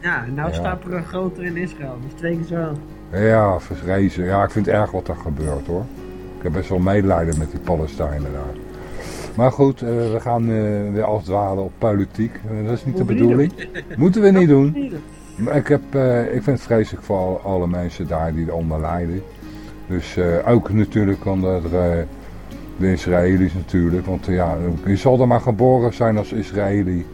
Ja, nou Ja. staat er een groter in Israël. Dus twee keer zo. Ja, vrezen. Ja, ik vind het erg wat er gebeurt hoor. Ik heb best wel medelijden met die Palestijnen daar. Maar goed, eh, we gaan eh, weer afdwalen op politiek. Eh, dat is niet de niet bedoeling. [laughs] Moeten we niet doen. Maar ik, heb, ik vind het vreselijk voor al- alle mensen daar die eronder lijden. Dus ook natuurlijk onder de Israëli's natuurlijk. Want ja, je zal er maar geboren zijn als Israëli.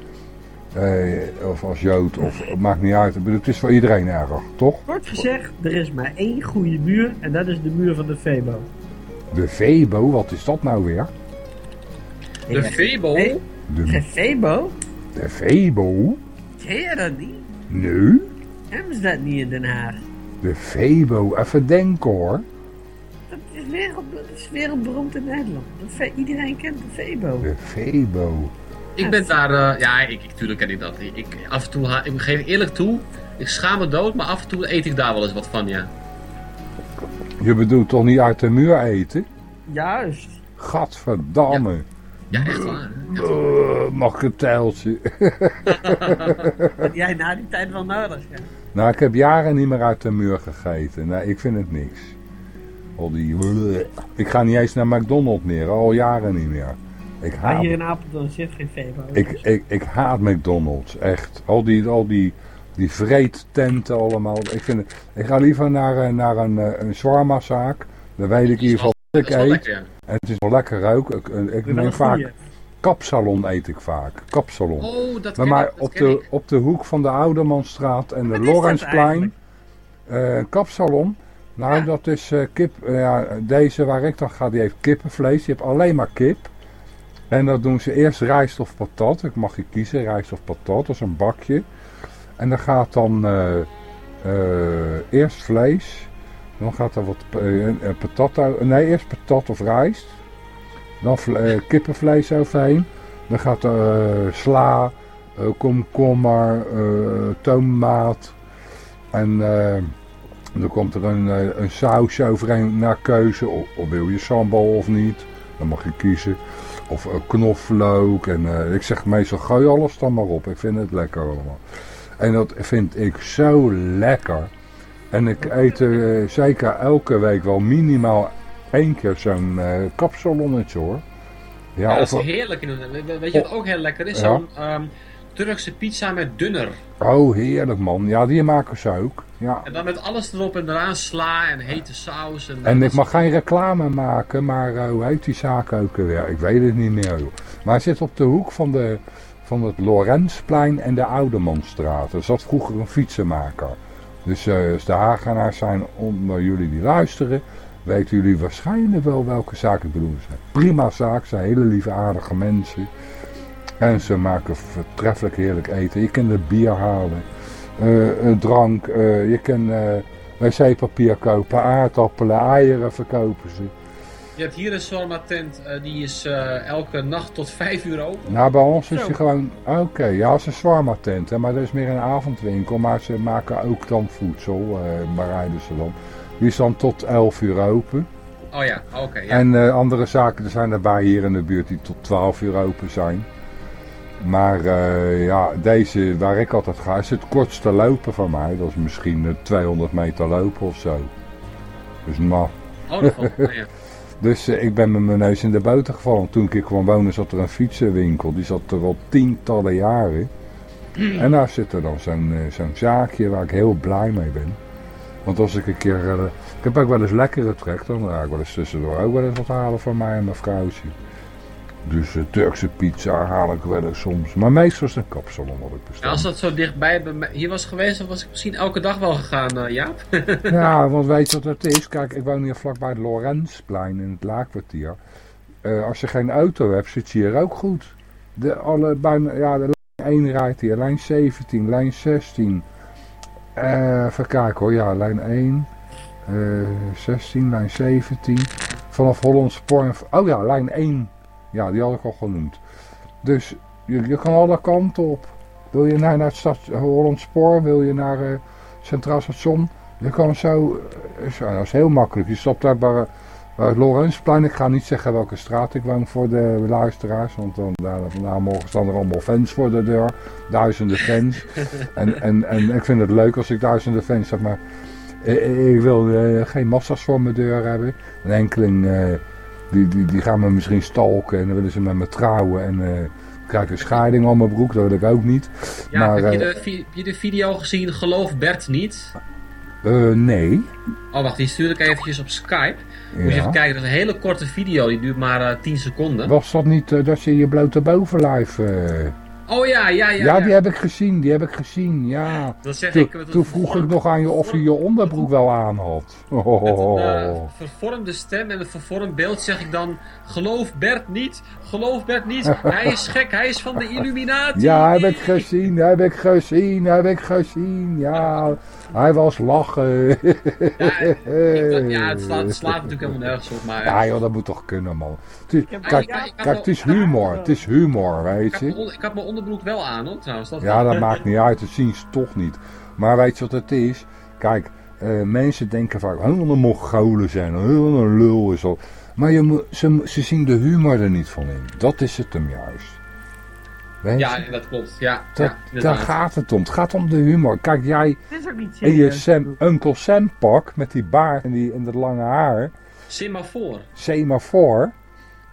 of als Jood, of het maakt niet uit. Het is voor iedereen erg, toch? Kort gezegd, er is maar één goede muur. En dat is de muur van de Febo. De Vebo, wat is dat nou weer? De. Febo. Hey. De, De Febo? de Vebo? Ken je dat niet? Nee. Hebben ze dat niet in Den Haag? De Vebo, even denken hoor. Dat is, wereld, dat is wereldberoemd in Nederland. Iedereen kent de Febo. De Vebo. Ik ben daar, eh, ja, ik, ik, tuurlijk ken ik dat. Ik, ik, af en toe, ha- ik geef eerlijk toe, ik schaam me dood, maar af en toe eet ik daar wel eens wat van, ja. Je bedoelt toch niet uit de muur eten? Juist. Gadverdamme. Ja, echt waar. Uh, mag ik een tijltje? [laughs] Had jij na die tijd wel nodig, ja. nou, ik heb jaren niet meer uit de muur gegeten. Nee, ik vind het niks. Al die... Ik ga niet eens naar McDonald's meer. Al jaren niet meer. Ik Maar haat, hier in Apeldoorn zit geen Febo. ik, ik, ik haat McDonald's. Echt. Al die, al die, die vreedtenten allemaal. Ik, vind het, ik ga liever naar, eh, naar een, eh, een shawarma zaak. Dan weet ik in ieder geval wat ik eet. lekker, ja. En het is wel lekker ook. Ik, ik, ik neem vaak kapsalon eet ik vaak. Kapsalon. Oh, dat Maar, ken maar ik, dat op, ken de, ik. op de hoek van de Oudermanstraat en de Wat Lorensplein, eh kapsalon. Nou, Ja. dat is eh, kip. eh, ja, deze waar ik dan ga, die heeft kippenvlees. Je hebt alleen maar kip. En dat doen ze eerst rijst of patat. Ik mag je kiezen, rijst of patat. Dat is een bakje. En dan gaat dan eh, eh, eerst vlees. Dan gaat er wat eh, eh, patat uit- Nee, eerst patat of rijst. Dan vle- eh, kippenvlees overheen. Dan gaat er eh, sla, eh, komkommer, eh, tomaat. En eh, dan komt er een, eh, een saus overheen naar keuze. Of, wil je sambal of niet. Dan mag je kiezen. Of eh, knoflook. En eh, ik zeg meestal gooi alles dan maar op. Ik vind het lekker allemaal. En dat vind ik zo lekker. En ik eet eh, zeker elke week wel minimaal één keer zo'n eh kapsalonnetje hoor. Ja, Ja, of, dat is heerlijk. Weet je wat ook heel lekker is? Ja. Zo'n ehm, Turkse pizza met dunner. oh heerlijk man. Ja, die maken ze ook. Ja. En dan met alles erop en eraan sla en hete saus. En, En ik mag geen reclame maken, maar eh, hoe heet die zaak ook weer? Ik weet het niet meer. Joh. Maar hij zit op de hoek van, de, van het Lorensplein en de Oudemanstraat. Er zat vroeger een fietsenmaker. Dus eh, als de Hagenaars zijn onder jullie die luisteren, weten jullie waarschijnlijk wel welke zaak ik bedoel. Zijn prima zaak, zijn hele lieve aardige mensen. En ze maken vertreffelijk heerlijk eten. Je kunt er bier halen, eh, een drank, eh, je kunt eh, wc-papier kopen, aardappelen, eieren verkopen ze. Je hebt hier een shawarma tent, eh, die is eh, elke nacht tot 5 uur open. Nou, bij ons is Zo. je gewoon, oké, ja, het is een shawarma tent, hè, maar dat is meer een avondwinkel, maar ze maken ook dan voedsel, eh bereiden ze dan. Die is dan tot 11 uur open. Oh ja, oké. ja. En eh, andere zaken, er zijn erbij hier in de buurt die tot 12 uur open zijn. Maar eh, ja, deze waar ik altijd ga, is het kortste lopen van mij. Dat is misschien eh, 200 meter lopen of zo. Dus nou, Oh, dat valt- ja. [laughs] dus eh, ik ben met mijn neus in de boter gevallen. Toen ik kwam wonen zat er een fietsenwinkel. Die zat er al tientallen jaren. En daar zit er dan zo'n eh, zo'n zaakje waar ik heel blij mee ben. Want als ik een keer... eh, ik heb ook wel eens lekkere trek. Dan ga ik wel eens tussendoor ook wel eens wat halen van mij en mijn vrouwtje. Dus eh, Turkse pizza haal ik wel eens soms. Maar meestal is een kapsalon wat ik Ja, bestel. als dat zo dichtbij bij mij hier was geweest, dan was ik misschien elke dag wel gegaan, eh, Jaap. [laughs] Ja, want weet je wat het is? Kijk, ik woon hier vlakbij het Lorenzplein in het Laakkwartier. Eh, als je geen auto hebt, zit je hier ook goed. De, alle, bijna, ja, de lijn 1 rijdt hier, lijn 17, lijn 16. Eh even kijken hoor, ja, lijn 1, eh 16, lijn 17. Vanaf Hollandspoor, en- oh ja, lijn 1. Ja, die had ik al genoemd. Dus je, je kan alle kanten op. Wil je naar, naar het stad Hollandspoor, wil je naar eh, Centraal Station... Je kan zo, eh, zo, dat is heel makkelijk. Je stopt daar bij, bij het Lorentzplein. Ik ga niet zeggen welke straat ik woon voor de luisteraars. Want dan, daar, morgen staan er allemaal fans voor de deur. Duizenden fans. [laughs] en, en, en ik vind het leuk als ik duizenden fans heb. Maar eh, ik wil geen massa's voor mijn deur hebben. Een enkeling, die, die, die gaan me misschien stalken. En dan willen ze met me trouwen. En eh krijg ik een scheiding om mijn broek. Dat wil ik ook niet. Ja, Maar, heb, je eh, de, vi- heb je de video gezien, geloof Bert niet? Eh, nee. Oh wacht, die stuurde ik eventjes op Skype. Moet je even kijken, dat is een hele korte video, die duurt maar eh 10 seconden. Was dat niet dat je je blote bovenlijf... Oh ja, ja, ja. Ja, die heb ik gezien, die heb ik gezien, ja. Zeg Toen, ik. toen een vroeg ik nog aan je of je je onderbroek wel aan had. Met [laughs] een Oh. eh, vervormde stem en een vervormd beeld zeg ik dan... Geloof Bert niet, geloof Bert niet. [laughs] Hij is gek, hij is van de Illuminati. Ja, heb ik gezien, heb ik gezien, heb ik gezien. Ja, hij was lachen. Ja, ik ja het, slaat, [laughs] het slaat natuurlijk helemaal nergens op, maar... Ja joh, dat moet toch kunnen man. Het Kijk, kijk, het is humor, het is humor, weet ik, had je. ik had mijn onderbroek wel aan hoor, trouwens. Dat Ja, dat maakt niet uit, dat zien ze toch niet. Maar weet je wat het is? Kijk, eh, mensen denken vaak, wat een Mongolen zijn, wat een lul is dat. Maar je, ze, ze zien de humor er niet van in. Dat is het hem juist. Weet Ja, je? dat klopt. Ja, Dat, ja, daar gaat het om. Het gaat om de humor. Kijk, jij in je. Sam, Uncle Sam pak met die baard en, die, en dat lange haar, Semafoor. semafoor.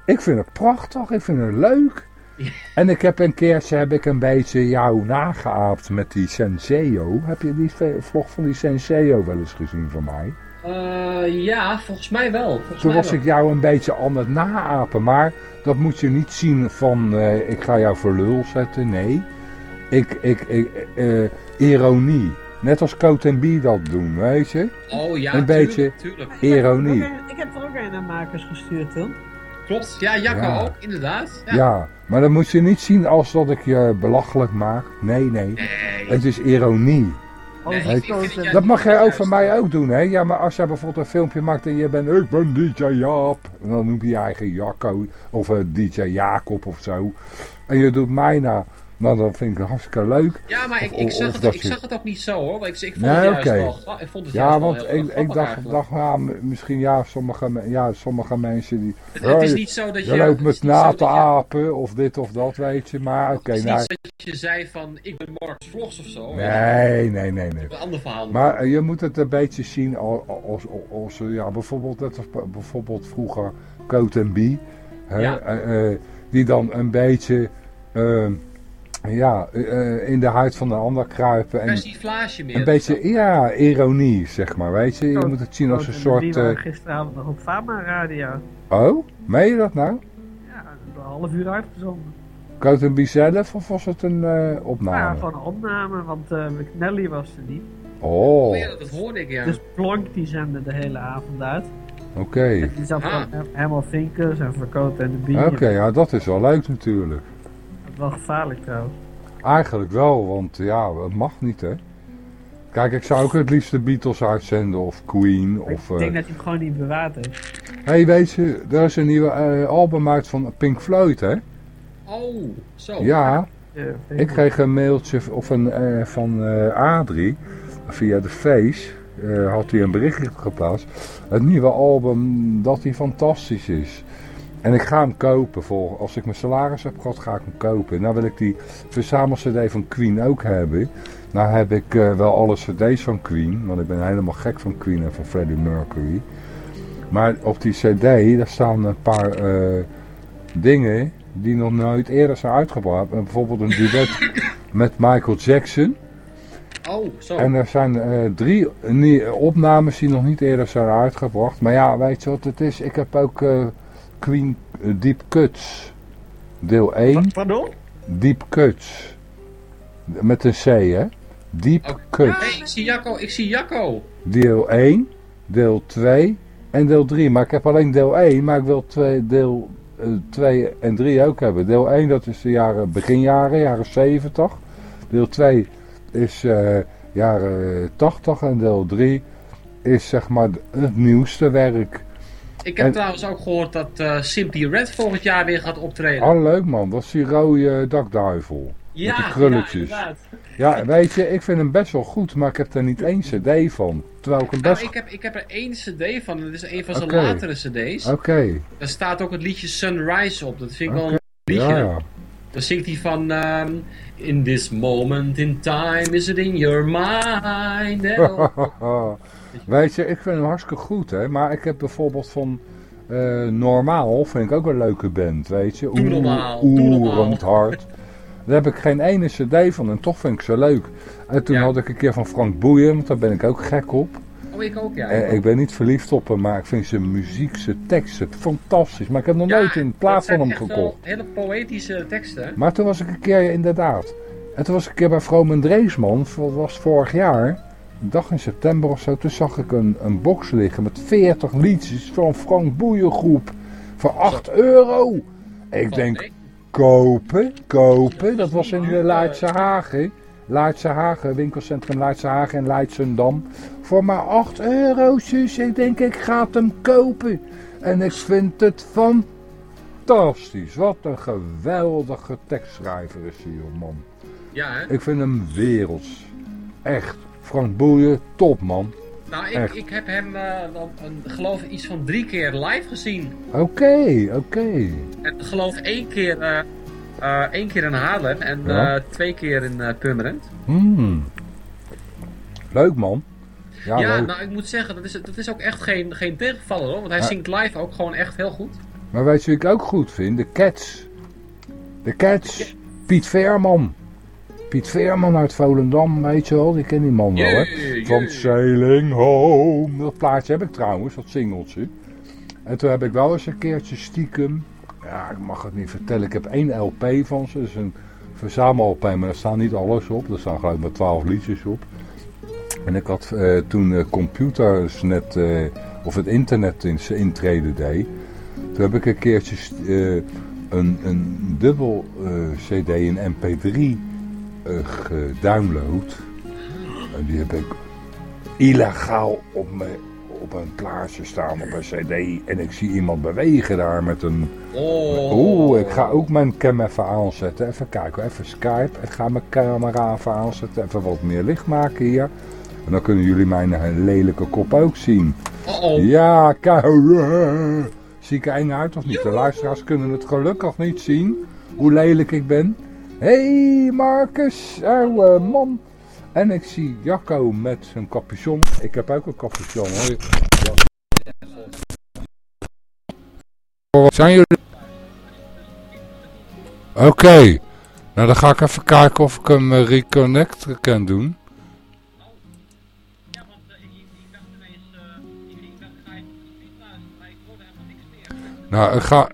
Ik vind het prachtig, ik vind het leuk. Ja. [laughs] En ik heb een keertje heb ik een beetje jou nageaapt met die Senseo. Heb je die vlog van die Senseo wel eens gezien van mij? Eh, ja, volgens mij wel. Volgens Toen mij was wel. ik jou een beetje aan het naapen, maar dat moet je niet zien van eh, ik ga jou voor lul zetten. Nee, ik, ik, ik, eh, ironie. Net als Coat en B dat doen, weet je? Oh ja, een tuurlijk, beetje Tuurlijk. Ik heb ook Ironie. Ik heb er ook een naar makers gestuurd, hoor. Klopt. Ja, Jacco Ja. ook, inderdaad. Ja. Ja. maar dat moet je niet zien als dat ik je belachelijk maak. Nee, nee. Nee. Het is ironie. Nee, ik- ik ja- Dat mag jij ook van mij ook doen, hè? Ja, maar als jij bijvoorbeeld een filmpje maakt en je bent, ik ben DJ Jaap. En dan noem je je eigen Jacco of eh, DJ Jacob of zo. En je doet mij na. Nou, dat vind ik hartstikke leuk. Ja, maar ik, ik, zag het, dat ik zag het ook niet zo hoor. Want ik, ik vond Nee, het juist oké. wel, ik vond het Ja, juist wel want heel ik, ik dacht, dacht ja, misschien ja sommige, ja, sommige mensen die... Het, het is "Hey, niet zo dat je... je loopt het met is niet zo na dat te je- apen of dit of dat, weet je. Maar oké, Het is nou... dat je zei van, ik ben Mark's Vlogs of zo. Nee, nee, nee, nee. Een ander verhaal. Maar eh, je moet het een beetje zien als, als, als, eh, ja, bijvoorbeeld, als b- bijvoorbeeld vroeger Coat B. Hè, Ja. eh, eh, die dan een beetje eh, ja, eh, in de huid van de ander kruipen. En Persiflage meer. een beetje, ja, ironie, zeg maar, weet je. Je moet het zien als een Coat en soort... Die waren eh, gisteravond nog op Fama Radio. oh, meen je dat nou? Ja, een half uur uitgezonden. Coat en B zelf of was het een eh, Ja, opname? gewoon een opname, want eh Nelly was er niet. Oh, Oh ja, dat hoorde ik, ja. Dus Plonk die zende de hele avond uit. oké. Die zat Ah. van Herman Vinkers en Verkoot en de Bier. Oké, ja, dat is wel leuk natuurlijk. Wel gevaarlijk trouwens. Eigenlijk wel, want ja, het mag niet, hè. Kijk, ik zou ook het liefst de Beatles uitzenden of Queen of... ik eh, denk dat hij hem gewoon niet bewaard heeft. hey, weet je, er is een nieuwe eh, album uit van Pink Floyd, hè? Oh, zo. Ja, Eh, ik kreeg een mailtje of een, eh, van eh, Adrie, via de Face, eh, had hij een berichtje geplaatst. Het nieuwe album, dat hij fantastisch is. En ik ga hem kopen, voor, als ik mijn salaris heb gehad, ga ik hem kopen. Nou wil ik die verzamel-cd van Queen ook hebben. Nou heb ik eh, wel alle cd's van Queen, want ik ben helemaal gek van Queen en van Freddie Mercury. Maar op die cd, daar staan een paar eh, dingen die nog nooit eerder zijn uitgebracht. En bijvoorbeeld een duet [coughs] met Michael Jackson. Oh, zo. En er zijn eh, drie opnames die nog niet eerder zijn uitgebracht. Maar ja, weet je wat het is? Ik heb ook eh, Queen eh, Deep Cuts. Deel 1. Pardon? Deep Cuts. Met een C, hè? Deep Oh, Cuts. Hey, ik zie Jacco, ik zie Jacco. Deel 1, deel 2 en deel 3. Maar ik heb alleen deel 1, maar ik wil twee, deel 2 en 3 ook hebben. Deel 1 dat is de jaren, beginjaren, jaren 70. Deel 2 is eh, jaren 80 en deel 3 is zeg maar het nieuwste werk. Ik heb En- trouwens ook gehoord dat eh Simply Red volgend jaar weer gaat optreden. Oh leuk man, dat is die rode dakduivel. ja, met die krulletjes. ja, weet je, ik vind hem best wel goed, maar ik heb er niet één cd van. Terwijl ik hem Nou, best... ik, heb, ik heb er één cd van, dat is een van zijn latere cd's. Oké, Daar staat ook het liedje Sunrise op, dat vind ik wel Oké. een liedje. ja, ja. Dan zingt hij van... ehm, in this moment in time is it in your mind. [laughs] Weet je, ik vind hem hartstikke goed, hè. Maar ik heb bijvoorbeeld van eh, Normaal, vind ik ook een leuke band, weet je. Oerend hard. Daar heb ik geen ene cd van en toch vind ik ze leuk. En toen Ja. had ik een keer van Frank Boeien, want daar ben ik ook gek op. Oh, ik ook, ja. Eh, ik ben niet verliefd op hem, maar ik vind zijn muziek, zijn teksten fantastisch. Maar ik heb nog Ja, nooit een dat plaat zijn van hem gekocht. hele poëtische teksten. Maar toen was ik een keer, inderdaad. En toen was ik een keer bij Vroom en Dreesman, dat was vorig jaar. Een dag in september of zo. Toen zag ik een, een box liggen met 40 liedjes van Frank Boeiengroep. Voor 8 euro. Ik Oh, denk, kopen, kopen. Dat was in de Leidse Hagen. Leidse Hagen, winkelcentrum Leidse Hagen en Leidsendam. Voor maar 8 eurotjes. Ik denk, ik ga hem kopen. En ik vind het fantastisch. Wat een geweldige tekstschrijver is hij, joh, man. Ja, hè? Ik vind hem werelds. Echt. Frank Boeien, top man. Nou, ik, ik heb hem, dan, een, geloof ik, iets van drie keer live gezien. Oké, oké. En geloof één keer, eh, eh, één keer in Haarlem en Ja. twee keer in Purmerend. Hmm. Leuk man. Ja, Ja, leuk. nou ik moet zeggen, dat is, dat is ook echt geen, geen tegenvaller hoor. Want hij Ja. zingt live ook gewoon echt heel goed. Maar weet je wie ik ook goed vind? De Cats. De Cats. Piet Veerman. Piet Veerman uit Volendam, weet je wel. Die ken die man wel, hè? Van. Sailing Home. Dat plaatje heb ik trouwens, dat singeltje. En toen heb ik wel eens een keertje stiekem... Ja, ik mag het niet vertellen. Ik heb één LP van ze. Dat is een verzamel-LP, maar daar staan niet alles op. Er staan geloof ik maar twaalf liedjes op. En ik had eh, toen de computers net... eh, of het internet in zijn intrede deed... Toen heb ik een keertje eh, een, een dubbel eh, CD in MP3 eh, gedownload. En die heb ik illegaal op, mijn, op een plaatje staan op een CD. En ik zie iemand bewegen daar met een. Oh. Oeh, ik ga ook mijn cam even aanzetten. Even kijken, even Skype. Ik ga mijn camera even aanzetten. Even wat meer licht maken hier. En dan kunnen jullie mijn eh, lelijke kop ook zien. Oh. Ja, kijk. Zie ik er eng uit of niet? De luisteraars kunnen het gelukkig niet zien. Hoe lelijk ik ben. Hey Marcus, ouwe man. En ik zie Jacco met zijn capuchon. Ik heb ook een capuchon hoor. Zijn jullie... Oké. Nou dan ga ik even kijken of ik hem eh, reconnect kan doen. Nou, ik ga,